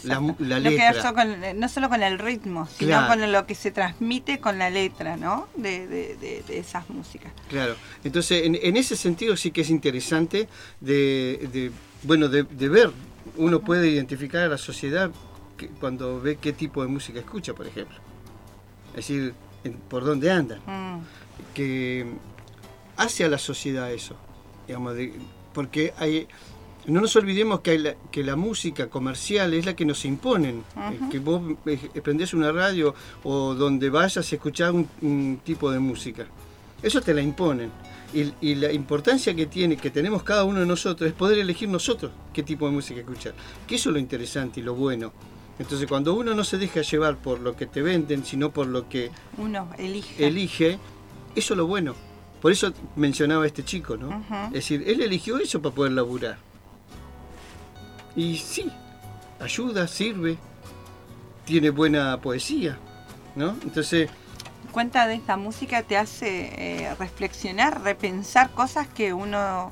La, letra. con- no solo con el ritmo, sino Claro. con lo que se transmite con la letra, ¿no? De, de- de- esas músicas. Claro, entonces en, en ese sentido sí que es interesante de, bueno, de, de ver, uno puede identificar a la sociedad cuando ve qué tipo de música escucha, por ejemplo. Es decir, en- por dónde anda, Mm. que hace a la sociedad eso, digamos, de- porque hay, no nos olvidemos que, hay la, que la música comercial es la que nos imponen, eh, Ujú. que vos eh, prendés una radio o donde vayas a escuchar un, un tipo de música. Eso te la imponen. Y, y la importancia que tiene, que tenemos cada uno de nosotros, es poder elegir nosotros qué tipo de música escuchar. Que eso es lo interesante y lo bueno. Entonces cuando uno no se deja llevar por lo que te venden, sino por lo que Uno elige. elige, eso es lo bueno. Por eso mencionaba a este chico, ¿no? Es decir, él eligió eso para poder laburar. Y sí, ayuda, sirve, tiene buena poesía, ¿no? Entonces, cuenta de esta música te hace eh, reflexionar, repensar cosas que uno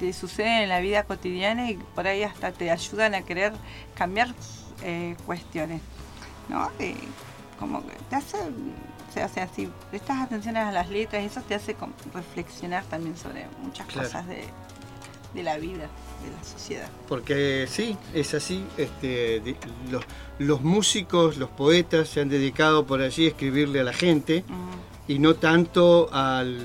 te suceden en la vida cotidiana y por ahí hasta te ayudan a querer cambiar eh, cuestiones, ¿no? Como que te hace, o sea, si prestas atención a las letras, eso te hace reflexionar también sobre muchas Claro. cosas de, de la vida, de la sociedad. porque sí, es así, este, de- los, los músicos, los poetas se han dedicado por allí a escribirle a la gente y no tanto al,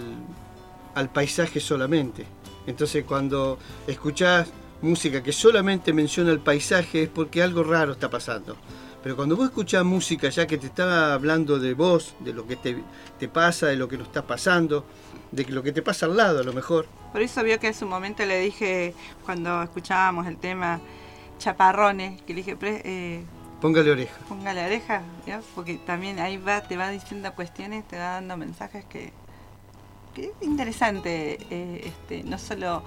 al paisaje solamente. Entonces cuando escuchás música que solamente menciona el paisaje es porque algo raro está pasando. Pero cuando vos escuchás música ya que te está hablando de vos, de lo que te, te pasa, de lo que nos está pasando, de lo que te pasa al lado a lo mejor. Por eso vio que en su momento le dije, cuando escuchábamos el tema Chaparrones, que le dije, "Pre- eh, Póngale oreja. ponga la oreja, ¿ya? porque también ahí va, te va diciendo cuestiones, te va dando mensajes que, que es interesante, eh, este, no solo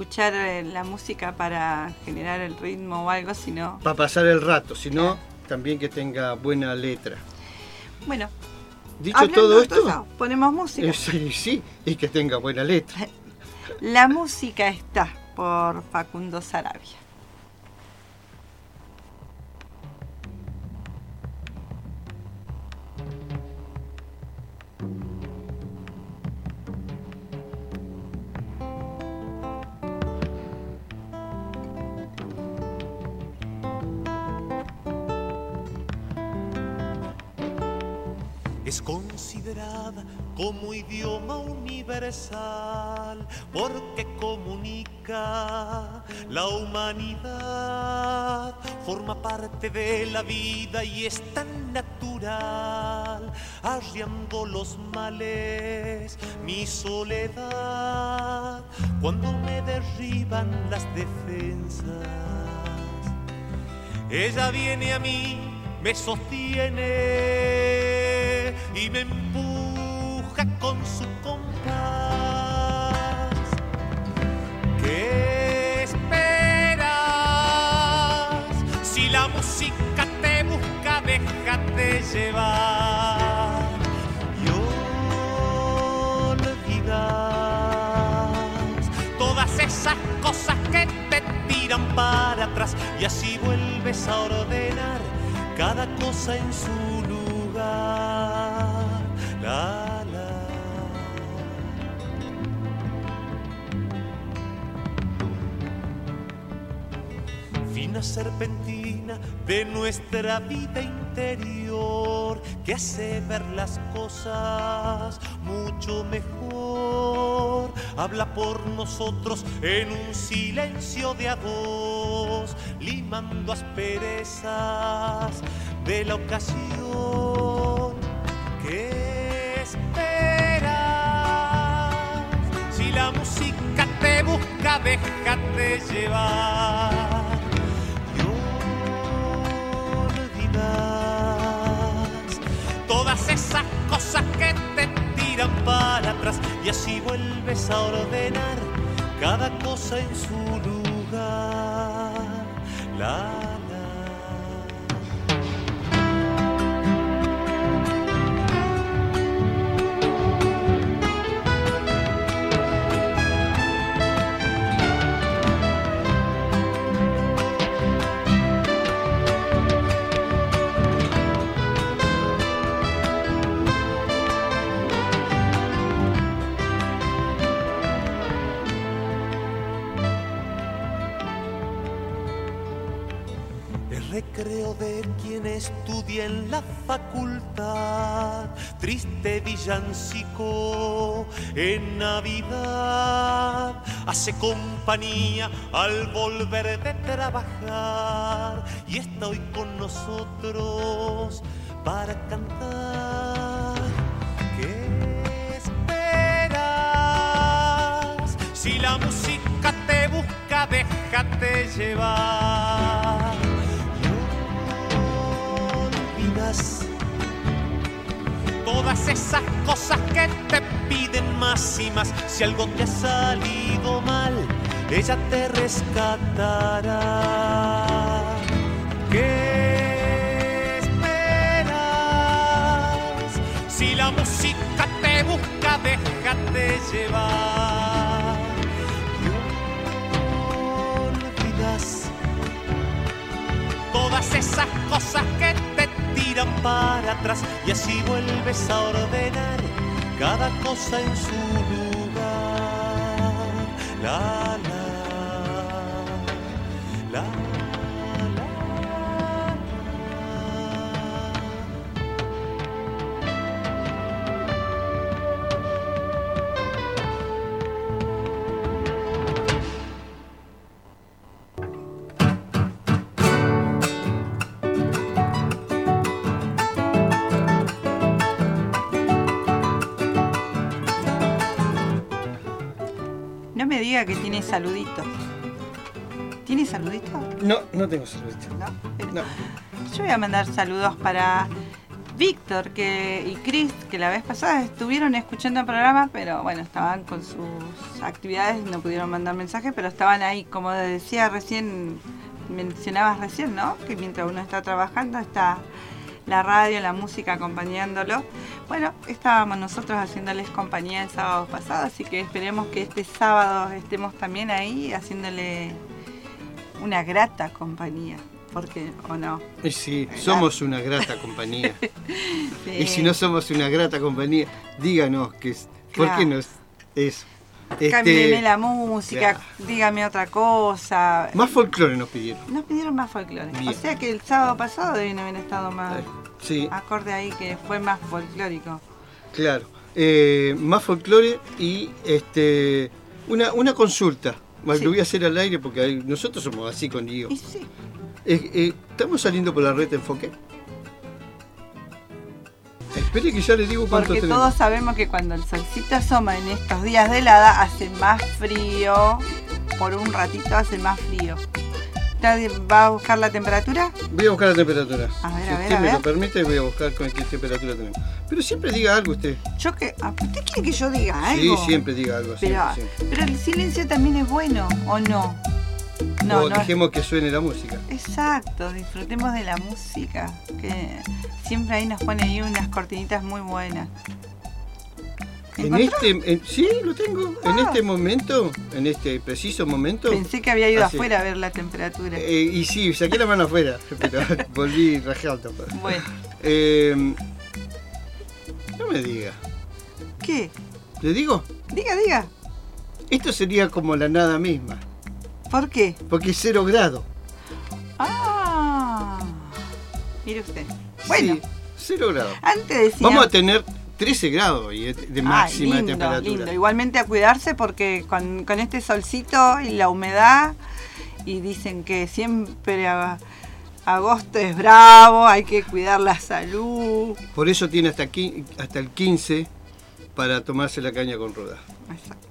escuchar eh, la música para generar el ritmo o algo, sino... Para pasar el rato, sino también que tenga buena letra. Bueno, Dicho hablando todo esto, eso, ponemos música. eh, sí, sí, y que tenga buena letra. La música está por Facundo Sarabia. Considerada como idioma universal porque comunica la humanidad, forma parte de la vida y es tan natural, arriando los males, mi soledad, cuando me derriban las defensas. Ella viene a mí, me sostiene y me empuja con su compás. ¿Qué esperas? Si la música te busca, déjate llevar y olvidas todas esas cosas que te tiran para atrás y así vuelves a ordenar cada cosa en su lugar. Fina serpentina de nuestra vida interior que hace ver las cosas mucho mejor. Habla por nosotros en un silencio de dos, limando asperezas de la ocasión. ¿Qué la música te busca, déjate llevar. Y olvidas todas esas cosas que te tiran para atrás y así vuelves a ordenar cada cosa en su lugar. La, recreo de quien estudia en la facultad, triste villancico en Navidad, hace compañía al volver de trabajar y está hoy con nosotros para cantar. ¿Qué esperas? Si la música te busca, déjate llevar. Todas esas cosas que te piden más y más. Si algo te ha salido mal, ella te rescatará. ¿Qué esperas? Si la música te busca, déjate llevar. Y olvidas todas esas cosas que te para atrás y así vuelves a ordenar cada cosa en su lugar. La, la, la. Que tiene saludito. ¿Tiene saludito? No, no tengo saludito. Yo voy a mandar saludos para Víctor que, y Chris, que la vez pasada estuvieron escuchando el programa, pero bueno, estaban con sus actividades, no pudieron mandar mensajes, pero estaban ahí, como decía recién, mencionabas recién, ¿no? Que mientras uno está trabajando está la radio, la música acompañándolo. Bueno, estábamos nosotros haciéndoles compañía el sábado pasado, así que esperemos que este sábado estemos también ahí haciéndole una grata compañía. Porque, ¿o no? Sí, somos una grata compañía. Y si no somos una grata compañía, díganos que es, ¿por qué Claro. no es eso? Este, la música, claro. dígame otra cosa. Más folclore nos pidieron. Nos pidieron más folclore. Bien. O sea que el sábado pasado deben haber estado más Sí, acorde ahí que fue más folclórico. claro. Eh, más folclore y este una, una consulta. Lo voy a hacer al aire porque nosotros somos así con Diego. Sí. Eh, eh, ¿Estamos saliendo por la red de enfoque? Espere que ya le digo cuánto Porque tenemos. todos sabemos que cuando el solcito asoma en estos días de helada hace más frío. Por un ratito hace más frío. ¿Nadie ¿Va a buscar la temperatura? Voy a buscar la temperatura. A ver, si a ver, usted a me ver. lo permite, voy a buscar con qué temperatura tenemos. Pero siempre diga algo usted. Yo que. ah, ¿Usted quiere que yo diga Sí, algo? siempre diga algo. Pero, siempre, siempre. pero el silencio también es bueno, ¿o no? No, o no. dejemos que suene la música. Exacto, disfrutemos de la música, que siempre ahí nos pone ahí unas cortinitas muy buenas. En este, en- sí, lo tengo. En este momento, en este preciso momento. Pensé que había ido afuera a ver la temperatura. Eh, y sí, saqué la mano afuera, pero volví rajado. Bueno, Eh, no me diga. ¿qué? ¿Le digo? Diga, diga. Esto sería como la nada misma. ¿Por qué? Porque es cero grado. Ah, mire usted. Bueno, Sí, cero grado. antes decía... Vamos a tener 13 grados es de máxima lindo, temperatura. lindo. Igualmente a cuidarse porque con, con este solcito y la humedad, y dicen que siempre a- agosto es bravo, hay que cuidar la salud. Por eso tiene hasta, aquí, hasta el 15 para tomarse la caña con roda. Exacto.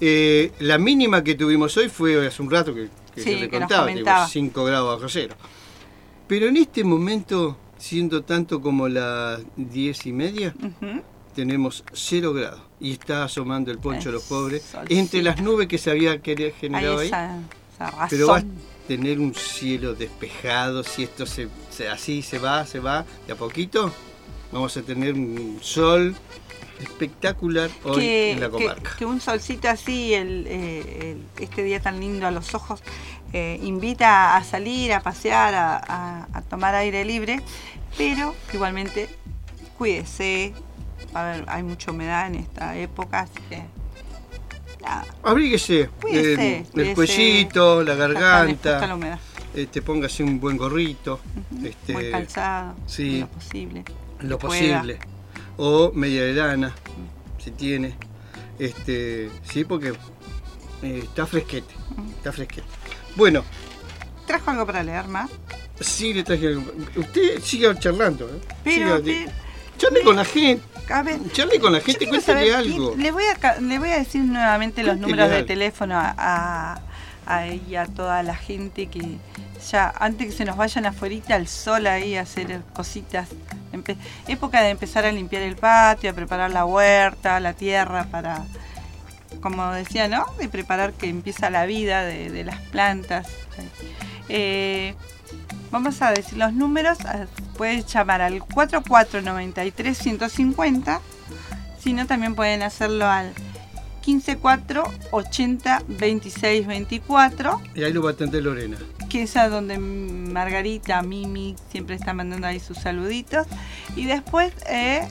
Eh, la mínima que tuvimos hoy fue hace un rato que, que Sí, yo le contaba, comentaba. 5 grados bajo cero. Pero en este momento, siendo tanto como las 10 y media, tenemos 0 grados. Y está asomando el poncho de los pobres entre las nubes que se había generado ahí. esa, esa razón. Pero va a tener un cielo despejado, si esto se, se- así se va, se va, de a poquito, vamos a tener un sol espectacular hoy que, en la comarca. que un solcito así, el, eh, el- este día tan lindo a los ojos, eh, invita a salir, a pasear, a, a- a tomar aire libre, pero igualmente cuídese. A ver, hay mucha humedad en esta época, así que nada. Abríguese, Cuídese, el, cuídese. el cuellito, la garganta, la humedad. este, póngase un buen gorrito, este, Buen calzado, sí. lo posible. lo pueda. O media de lana, si tiene, este, sí, porque eh, está fresquete, está fresquete. Bueno, ¿Trajo algo para leer más? Sí, le traje algo. Usted siga charlando, ¿eh? Pero, Siga pero- charle con la gente. A ver, Charle con la gente, cuéntale algo. Le voy, a, le voy a decir nuevamente los números de teléfono a, a, a- y a toda la gente que ya, antes que se nos vayan afuera al sol ahí a hacer cositas. Empe- época de empezar a limpiar el patio, a preparar la huerta, la tierra para, como decía, ¿no? De preparar que empieza la vida de, las plantas. Eh, vamos a decir los números. ah, Puedes llamar al 4493-150. Si no, también pueden hacerlo al 154 80 26 24 Y ahí lo va a atender Lorena. Que es a donde Margarita, Mimi siempre está mandando ahí sus saluditos. Y después eh,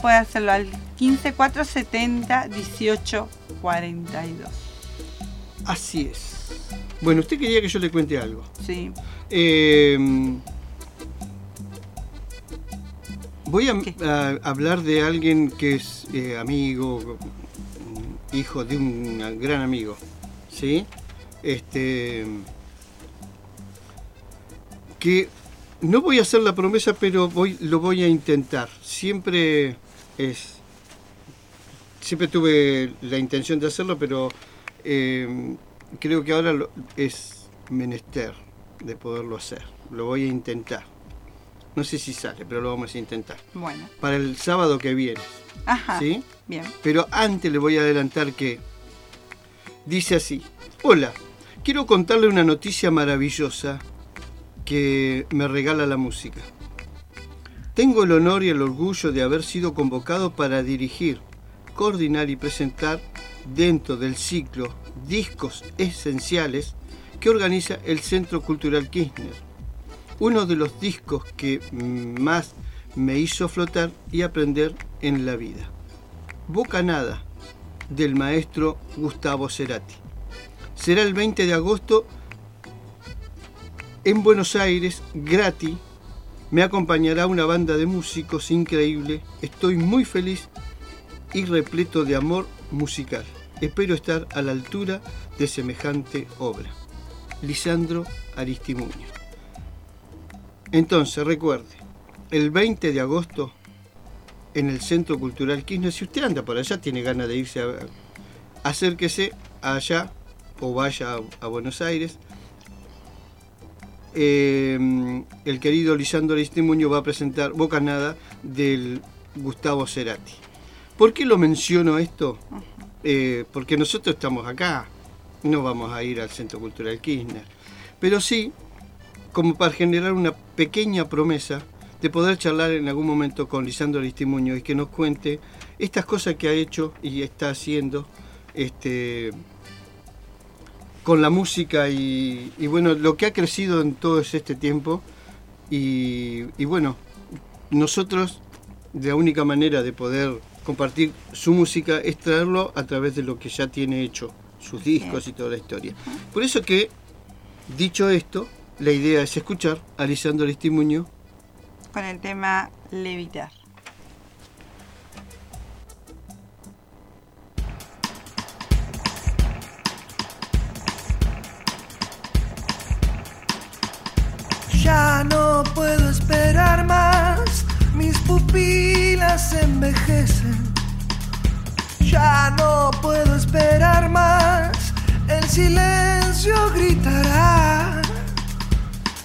puede hacerlo al 15470 18 42. Así es. Bueno, usted quería que yo le cuente algo. Sí. Eh, voy a, a hablar de alguien que es eh, amigo, hijo de un gran amigo. ¿Sí? Este. Que no voy a hacer la promesa, pero voy, lo voy a intentar. Siempre es. Siempre tuve la intención de hacerlo, pero eh, creo que ahora lo- es menester de poderlo hacer. Lo voy a intentar. No sé si sale, pero lo vamos a intentar. Bueno. Para el sábado que viene. Ajá. ¿Sí? Bien. Pero antes le voy a adelantar que dice así. Hola, quiero contarle una noticia maravillosa que me regala la música. Tengo el honor y el orgullo de haber sido convocado para dirigir, coordinar y presentar dentro del ciclo Discos Esenciales que organiza el Centro Cultural Kirchner. Uno de los discos que más me hizo flotar y aprender en la vida. Bocanada, del maestro Gustavo Cerati. Será el 20 de agosto en Buenos Aires, gratis. Me acompañará una banda de músicos increíble. Estoy muy feliz y repleto de amor musical. Espero estar a la altura de semejante obra. Lisandro Aristimuño. Entonces, recuerde, el 20 de agosto en el Centro Cultural Kirchner, si usted anda por allá, tiene ganas de irse a acérquese allá o vaya a, a Buenos Aires. Eh, el querido Lisandro Aristimuño va a presentar Bocanada del Gustavo Cerati. ¿Por qué lo menciono esto? Eh, porque nosotros estamos acá, no vamos a ir al Centro Cultural Kirchner, pero sí como para generar una pequeña promesa de poder charlar en algún momento con Lisandro Aristimuño y que nos cuente estas cosas que ha hecho y está haciendo este, con la música y, y bueno, lo que ha crecido en todo este tiempo y, y bueno, nosotros la única manera de poder compartir su música es traerlo a través de lo que ya tiene hecho, sus discos y toda la historia. Por eso que, dicho esto, la idea es escuchar a Lisandro Aristimuño Con el tema Levitar. Ya no puedo esperar más, mis pupilas envejecen. Ya no puedo esperar más, el silencio gritará.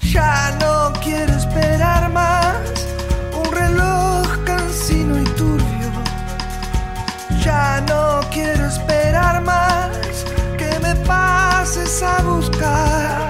Ya no quiero esperar más, un reloj cansino y turbio. Ya no quiero esperar más, que me pases a buscar.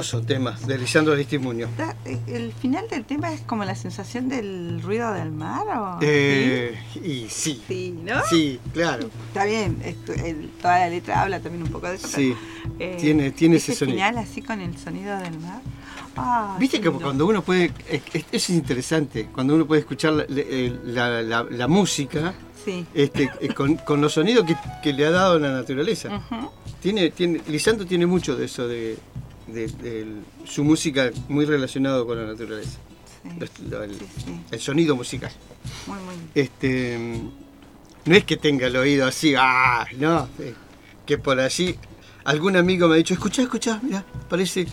Hermoso tema de Lisandro Aristimuño. Eh, ¿El final del tema es como la sensación del ruido del mar? ¿o? Eh, y sí. Sí, ¿no? Sí, claro. Está bien, esto- el- toda la letra habla también un poco de eso. Sí. pero, eh, Tiene- tiene ese sonido. final así con el sonido del mar. Ah, Viste que cuando uno puede, es, es- es interesante, cuando uno puede escuchar la, la- la- la música Sí. este, eh, con, con los sonidos que, que le ha dado la naturaleza. Ujú. Tiene, tiene, Lisandro tiene mucho de eso, de, de- su música muy relacionado con la naturaleza. El, el sonido musical. Muy, muy. Este, no es que tenga el oído así, ah, no, eh, que por allí algún amigo me ha dicho, escuchá, escuchá, mira, parece,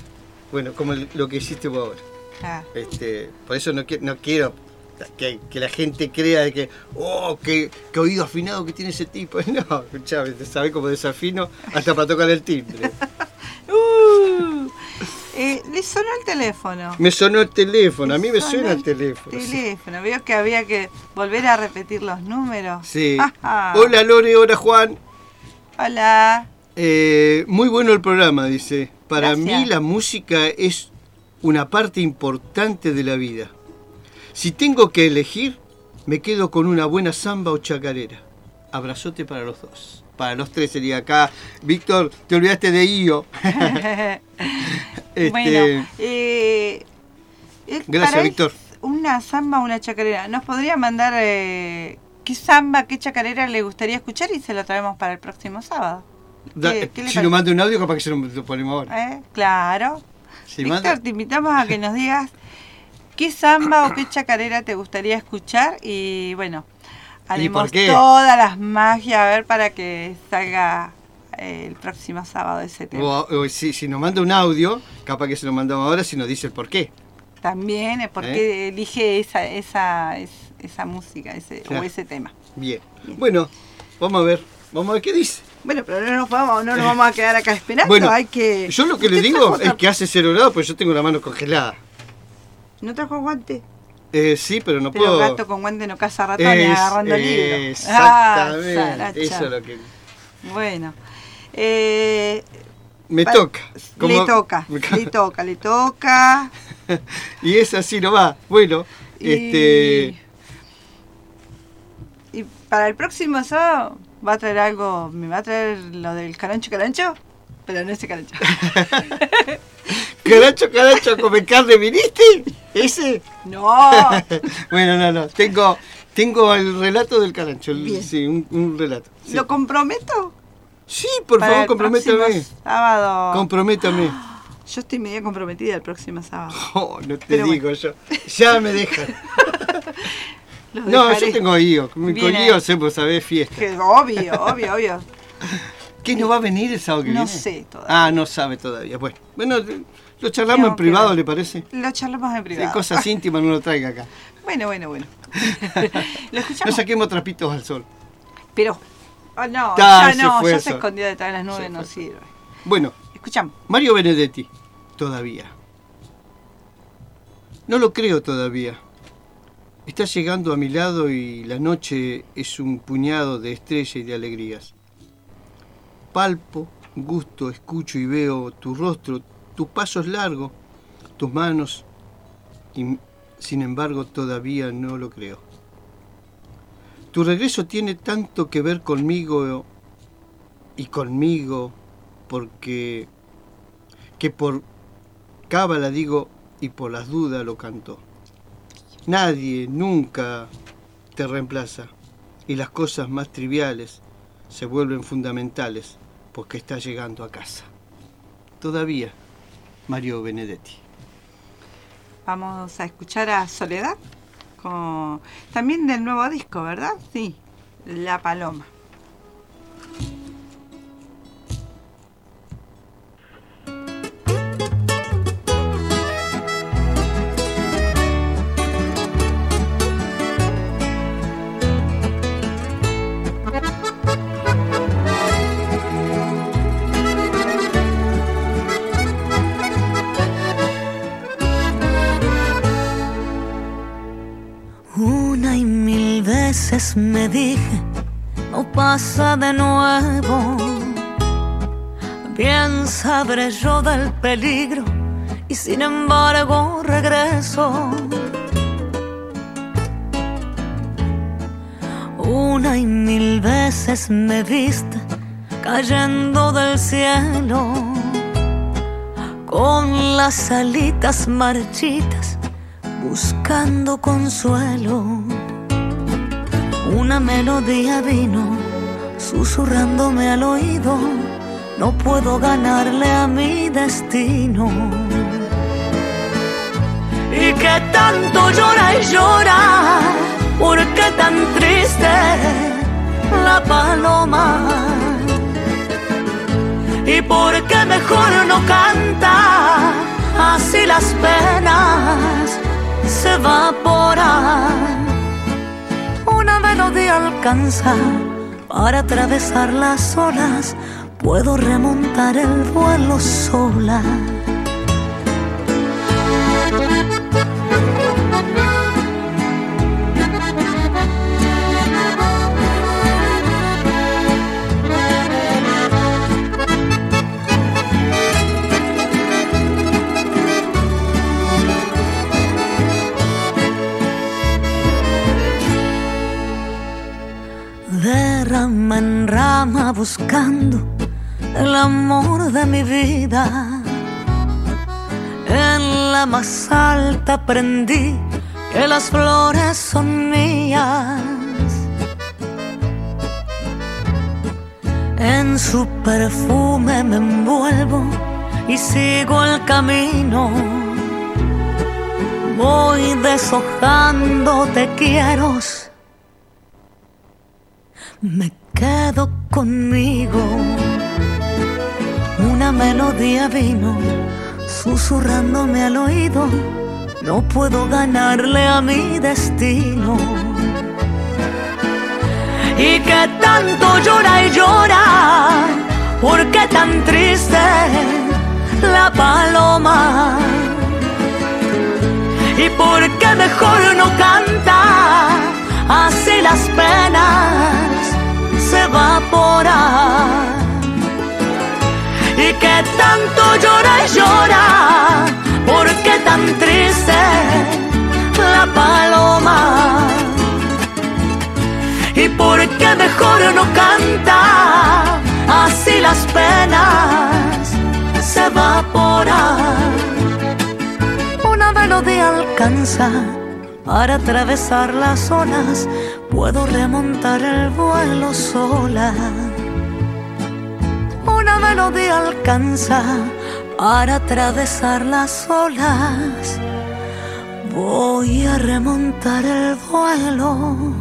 bueno, como el- lo que hiciste vos ahora. Ah, Este, por eso no, qui- no quiero que, que la gente crea de que, oh, qué, qué oído afinado que tiene ese tipo. No, escuchame, ¿sabés cómo desafino? Hasta para tocar el timbre. Eh, le sonó el teléfono. Me sonó el teléfono, a mí me suena el teléfono. Teléfono, veo que había que volver a repetir los números. Sí. Ajá. Hola Lore, hola Juan. Hola. Eh, muy bueno el programa, dice. Para Gracias. mí la música es una parte importante de la vida. Si tengo que elegir, me quedo con una buena samba o chacarera. Abrazote para los dos. Para los tres sería acá. Víctor, te olvidaste de Io. Este, Bueno, eh, eh, Gracias, Víctor. Una samba, una chacarera. ¿Nos podría mandar eh, qué samba, qué chacarera le gustaría escuchar y se lo traemos para el próximo sábado? da- ¿Qué- qué le si nos manda un audio, capaz que se lo, lo ponemos ahora. ¿Eh? Claro. Si Víctor, manda- te invitamos a que nos digas qué samba o qué chacarera te gustaría escuchar y bueno, haremos por qué? todas las magias a ver para que salga eh, el próximo sábado ese tema. O, o si, si nos manda un audio, capaz que se lo mandamos ahora si nos dice el por qué. También es porque elige esa, esa, es- esa música ese, Claro. o ese tema. Bien. Bueno, vamos a ver. Vamos a ver qué dice. Bueno, pero no nos vamos, no nos vamos a quedar acá esperando, Bueno, hay que... Yo lo que le ¿Usted digo es otra- que hace cero grados, pues yo tengo la mano congelada. ¿No trajo guante? Eh, sí, pero no Pero puedo. gato con guante no caza ratones Es- agarrando libros. Exactamente. Ah, zaracha. eso es lo que. Bueno. Eh, Me pa- toca. Le toca, le toca, le toca. y es así nomás. Bueno, Y- este. Y para el próximo sábado va a traer algo, me va a traer lo del carancho carancho, pero no ese carancho. Caracho, caracho, come carne, ¿viniste? ¿Ese? No. bueno, no, no. Tengo, tengo el relato del Bien. sí, un, un relato. sí. ¿Lo comprometo? Sí, por Para favor, comprométame. sábado. Comprométame. Yo estoy medio comprometida el próximo sábado. Oh, no te Pero digo yo. Ya me dejan. No, yo tengo IO. Con ahí. hacemos, ¿sabes? Fiesta. Que obvio, obvio, obvio. ¿Qué no va a venir el sábado que No viene? sé todavía. Ah, no sabe todavía. Bueno, bueno lo charlamos Tengo en privado, ¿le parece? Lo charlamos en De privado. cosas íntimas no lo traiga acá. Bueno, bueno, bueno. Lo No escuchamos. saquemos trapitos al sol. Pero. ah, no, Ta, ya no, ya se escondió detrás de las nubes, no sirve. Bueno, Escuchamos. Mario Benedetti, todavía. No lo creo todavía. Está llegando a mi lado y la noche es un puñado de estrellas y de alegrías. Palpo, gusto, escucho y veo tu rostro, tus pasos largos, tus manos, y sin embargo todavía no lo creo. Tu regreso tiene tanto que ver conmigo y conmigo porque que por cábala digo y por las dudas lo canto. Nadie nunca te reemplaza y las cosas más triviales se vuelven fundamentales porque estás llegando a casa. Todavía, Mario Benedetti. Vamos a escuchar a Soledad. Con... También del nuevo disco, ¿verdad? Sí. La Paloma. Dije, no pasa de nuevo. Bien sabré yo del peligro y sin embargo regreso. Una y mil veces me viste cayendo del cielo con las alitas marchitas buscando consuelo. Una melodía vino susurrándome al oído, no puedo ganarle a mi destino. Y que tanto llora y llora, ¿por qué tan triste la paloma? ¿Y por qué mejor no canta? Así las penas se evaporan. Una melodía alcanza para atravesar las olas. Puedo remontar el vuelo sola. Buscando el amor de mi vida. En la más alta aprendí que las flores son mías. En su perfume me envuelvo y sigo el camino. Voy deshojando te quiero me quedo conmigo. Una melodía vino susurrándome al oído. No puedo ganarle a mi destino. Y que tanto llora y llora, ¿por qué tan triste la paloma? ¿Y por qué mejor no canta así las penas? Se evaporan y que tanto llora y llora, ¿por qué tan triste la paloma? ¿Y por qué mejor no canta? Así las penas se evaporan. Una melodía alcanza para atravesar las olas puedo remontar el vuelo sola. Una melodía alcanza para atravesar las olas. Voy a remontar el vuelo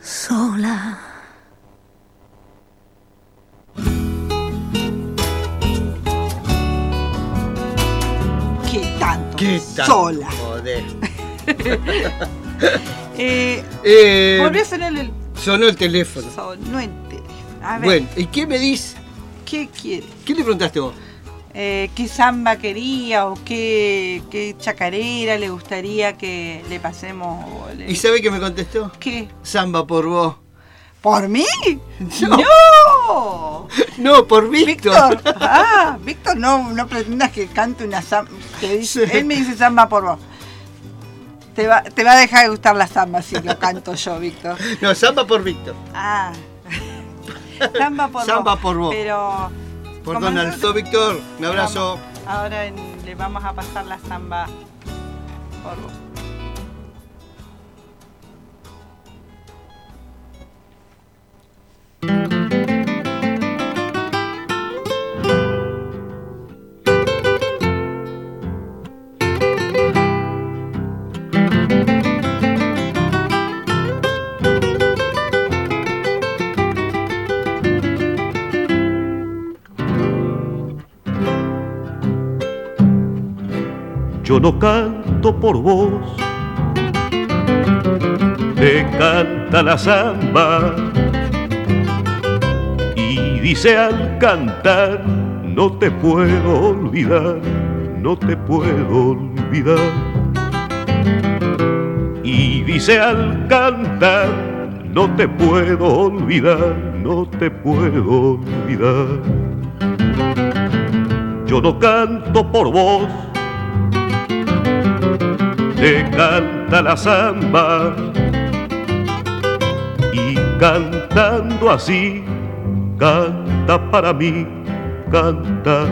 sola. Sola. Joder. Eh, Eh, volví a sonar el sonó el teléfono. sonuente. A ver, Bueno, ¿y qué me dice? ¿qué quiere? ¿Qué le preguntaste vos? Eh, ¿Qué samba quería o qué, qué chacarera le gustaría que le pasemos? le- ¿Y sabe qué me contestó? ¿Qué? Samba por vos. ¿Por mí? No. ¡No! No, por Víctor. Víctor, ah, Víctor, no, no pretendas que cante una samba. Él me dice samba por vos. Te va, te va a dejar de gustar la samba si lo canto yo, Víctor. No, samba por Víctor. Ah. Samba por Samba vos. por vos. Pero. Por como don nosotros- Alzo Víctor. Un abrazo. Vamos, ahora en- le vamos a pasar la samba por vos. Yo no canto por vos, te canta la samba dice al cantar, no te puedo olvidar, no te puedo olvidar. Y dice al cantar, no te puedo olvidar, no te puedo olvidar. Yo no canto por vos, te canta la samba y cantando así, canta para mí, canta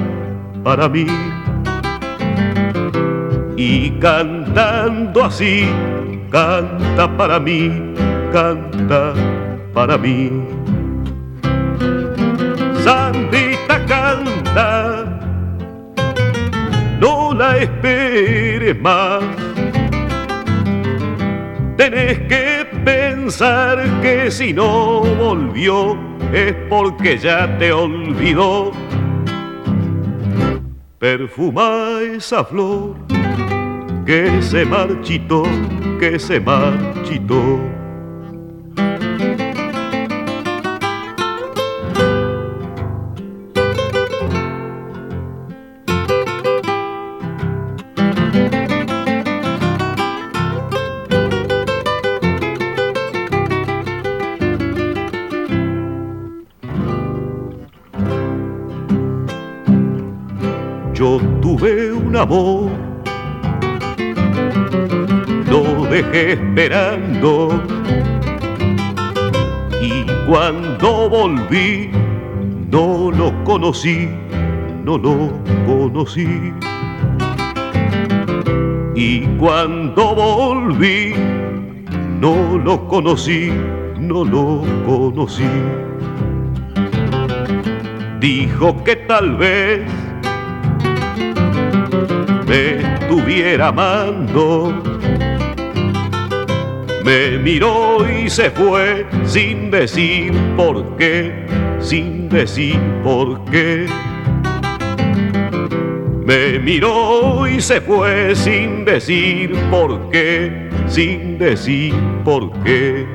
para mí. Y cantando así, canta para mí, canta para mí. Sandita canta, no la esperes más. Tenés que pensar que si no volvió es porque ya te olvidó. Perfuma esa flor que se marchitó, que se marchitó. Un amor, lo dejé esperando y cuando volví no lo conocí, no lo conocí. Y cuando volví no lo conocí, no lo conocí. Dijo que tal vez me estuviera amando. Me miró y se fue sin decir por qué, sin decir por qué. Me miró y se fue sin decir por qué, sin decir por qué.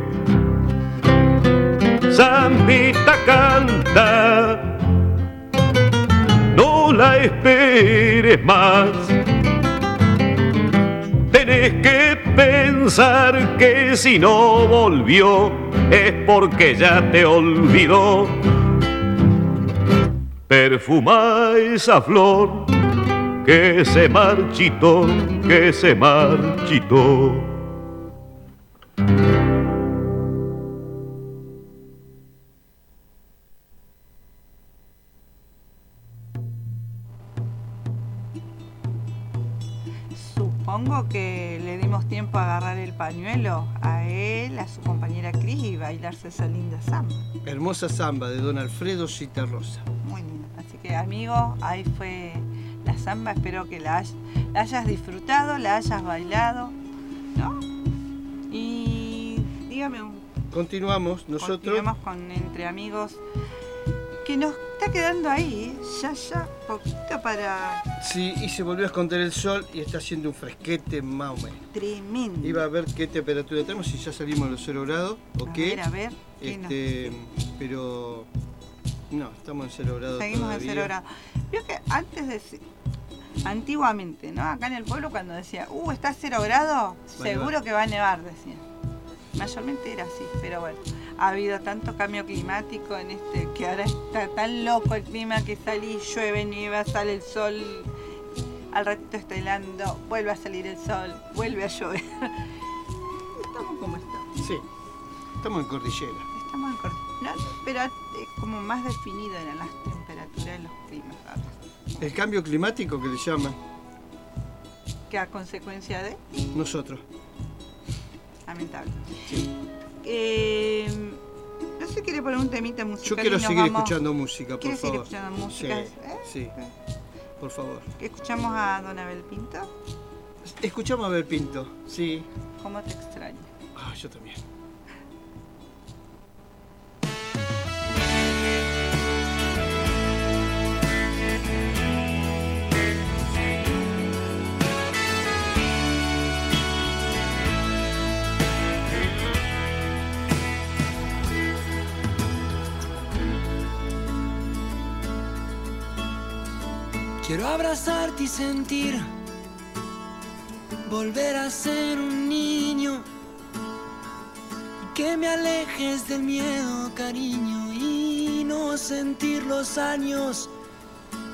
Zambita canta, no la esperes más. Tenés que pensar que si no volvió es porque ya te olvidó. Perfuma esa flor que se marchitó, que se marchitó. Agarrar el pañuelo a él, a su compañera Cris y bailarse esa linda samba. Hermosa samba de don Alfredo Citarrosa. Muy linda. Así que, amigo, ahí fue la samba. Espero que la, hay- la hayas disfrutado, la hayas bailado, ¿no? Y dígame un Continuamos nosotros. Continuamos con Entre Amigos, que nos está quedando ahí, ya, ya, poquito para Sí, y se volvió a esconder el sol y está haciendo un fresquete más o menos. tremendo. Iba a ver qué temperatura tenemos, si ya salimos a los 0 grados o A qué. ver, a ver, ¿qué nos Este, pero no, estamos en 0 grados. Seguimos en todavía. cero grados. Vio que antes de. Antiguamente, ¿no? Acá en el pueblo, cuando decía, uh, está a cero grados, Va a seguro que va a nevar, decían. Mayormente era así, pero bueno. Ha habido tanto cambio climático en este, que ahora está tan loco el clima que sale y llueve, nieva, sale el sol, al ratito está helando, vuelve a salir el sol, vuelve a llover. Estamos como estamos. Sí, estamos en cordillera. Estamos en cordillera, pero es como más definido eran las temperaturas de los climas. El cambio climático que le llaman que a consecuencia de nosotros. Lamentable. Eh, no sé, quiere poner un temita musical. Yo quiero seguir vamos- escuchando música, por ¿Quiere seguir favor. escuchando música? Sí, ¿Eh? sí, por favor. Escuchamos a Don Abel Pinto. Escuchamos a ver Pinto, sí. ¿Cómo te extraño? Ah, yo también. Abrazarte y sentir, volver a ser un niño. Que me alejes del miedo, cariño, y no sentir los años,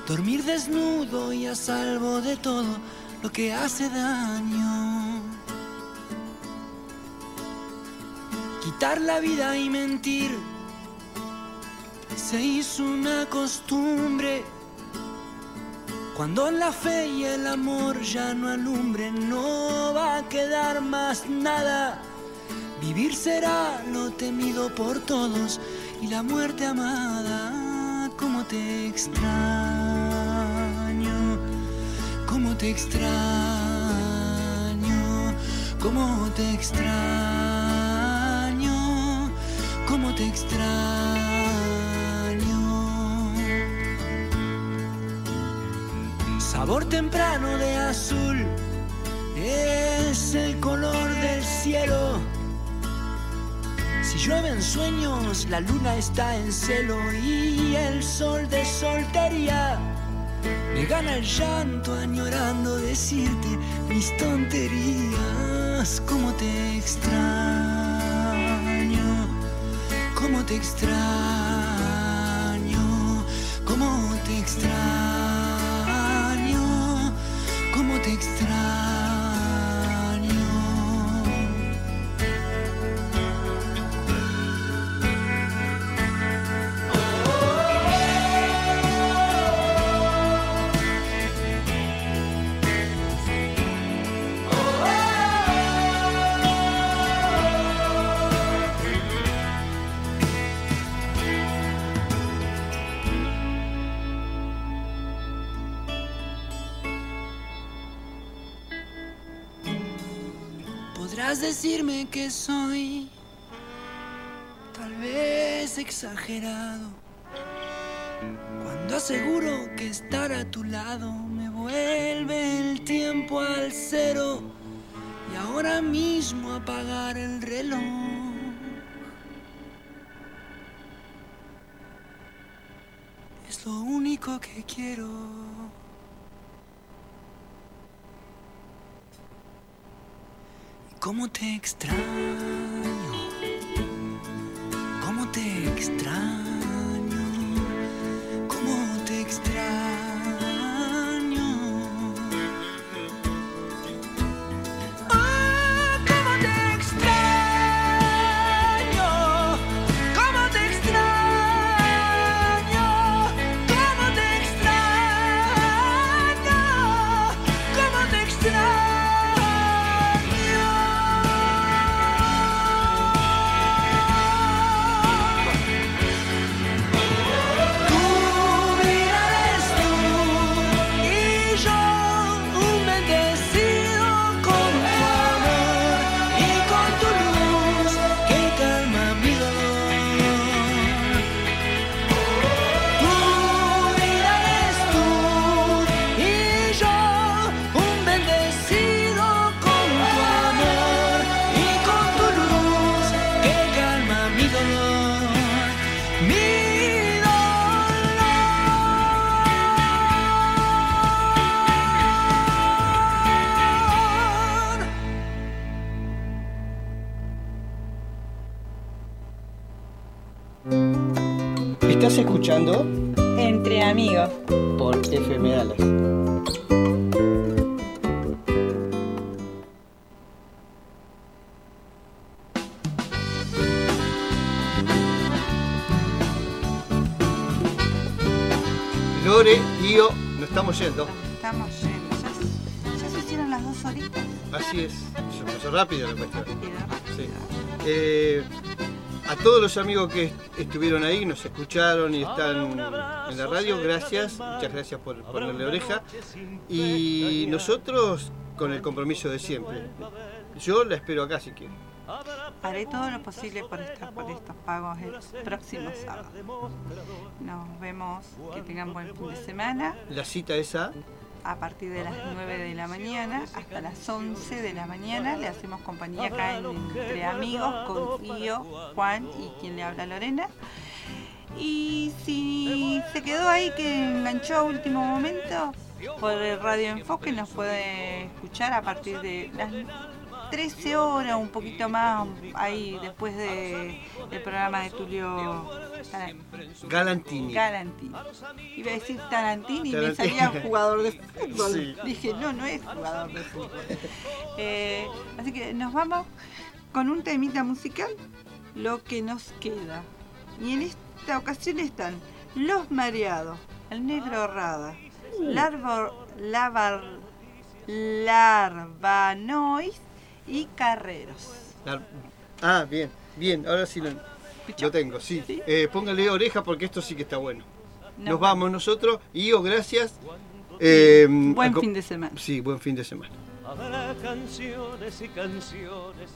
dormir desnudo y a salvo de todo lo que hace daño. Quitar la vida y mentir se hizo una costumbre. Cuando la fe y el amor ya no alumbren, no va a quedar más nada. Vivir será lo temido por todos y la muerte amada. Como te extraño, como te extraño, como te extraño, como te extraño. Sabor temprano de azul es el color del cielo. Si llueven sueños, la luna está en celo y el sol de soltería me gana el llanto añorando decirte mis tonterías. Como te extraño, como te extraño, como te extraño, te extraño. Decirme que soy tal vez exagerado. Cuando aseguro que estar a tu lado me vuelve el tiempo al cero y ahora mismo apagar el reloj. Es lo único que quiero. ¿Cómo te extraño? ¿Cómo te extraño? ¿Cómo te extraño? Escuchando? Entre amigos. Por FM Alas. Lore, Lío, nos estamos yendo. Todos los amigos que est- estuvieron ahí, nos escucharon y están en la radio, gracias, muchas gracias por ponerle oreja. Y nosotros con el compromiso de siempre. Yo la espero acá si quiere. Haré todo lo posible por estar por estos pagos el próximo sábado. Nos vemos, que tengan buen fin de semana. La cita esa, A partir de las 9 de la mañana hasta las 11 de la mañana le hacemos compañía acá en Entre Amigos con Guío, Juan y quien le habla Lorena. Y si se quedó ahí que enganchó a último momento, por el Radio Enfoque nos puede escuchar a partir de las 13 horas, un poquito más, ahí después de, del programa de Tulio Taran- Galantini. Galantini. Iba a decir Tarantini y me Tarantini. salía jugador de fútbol. Sí. Dije, no, no es jugador de fútbol. Eh, así que nos vamos con un temita musical, lo que nos queda. Y en esta ocasión están Los Mareados, El Negro Rada, Larvar, Lavar, Larvanois y Carreros. Ah, bien, bien, ahora sí lo, lo tengo, sí. Eh, póngale oreja porque esto sí que está bueno. Nos Nos vamos nosotros. Io, gracias. Eh, Buen fin de semana. Sí, buen fin de semana. Habrá canciones y canciones.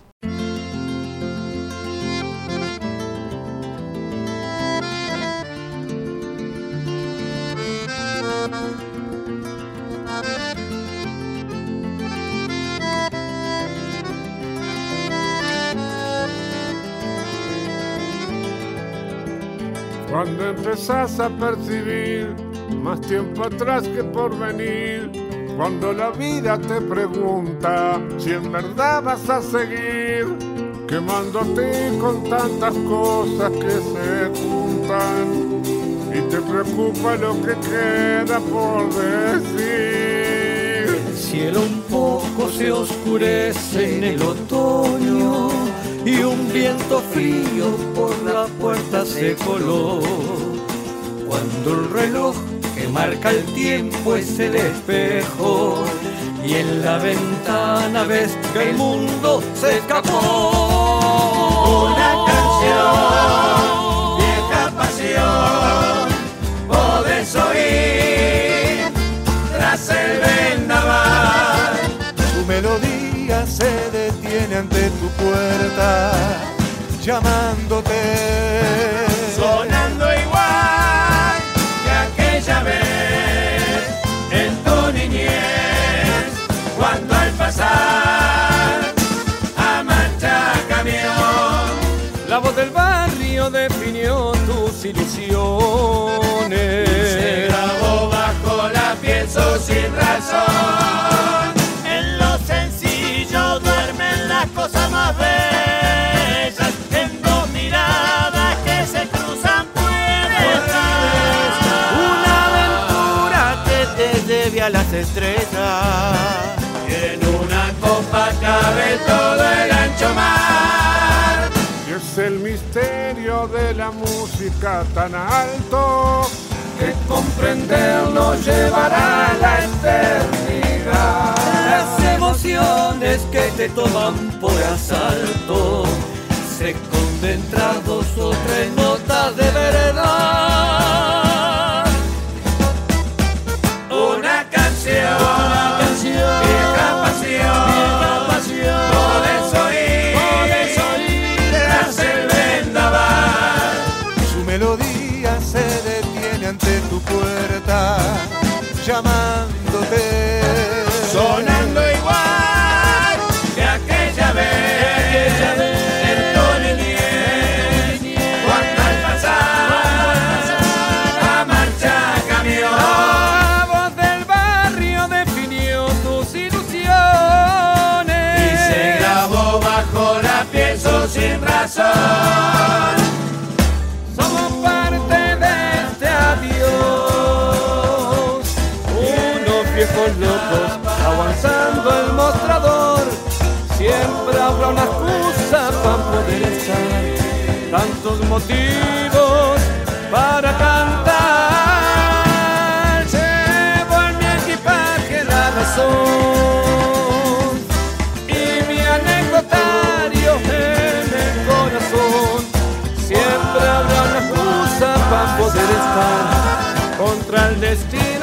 Cuando empezás a percibir más tiempo atrás que por venir, cuando la vida te pregunta si en verdad vas a seguir, quemándote con tantas cosas que se juntan. Y te preocupa lo que queda por decir. El cielo un poco se oscurece en el otoño y un viento frío por la puerta se coló. Cuando el reloj que marca el tiempo es el espejo y en la ventana ves que el mundo se escapó. Una canción, vieja pasión, podés oír tras el vendaval. Tu melodía se detiene ante tu puerta, llamándote. Sonando igual que aquella vez en tu niñez, cuando al pasar a marcha camión. La voz del barrio definió tus ilusiones. Se grabó bajo la pienso sin razón. A las estrellas. Y en una copa cabe todo el ancho mar. Y es el misterio de la música tan alto que comprenderlo llevará a la eternidad. Las emociones que te toman por asalto se esconden tras dos o tres notas de verdad. Una excusa para poder estar. Tantos motivos para cantar. Llevo en mi equipaje la razón y mi anecdotario en el corazón. Siempre habrá una excusa para poder estar contra el destino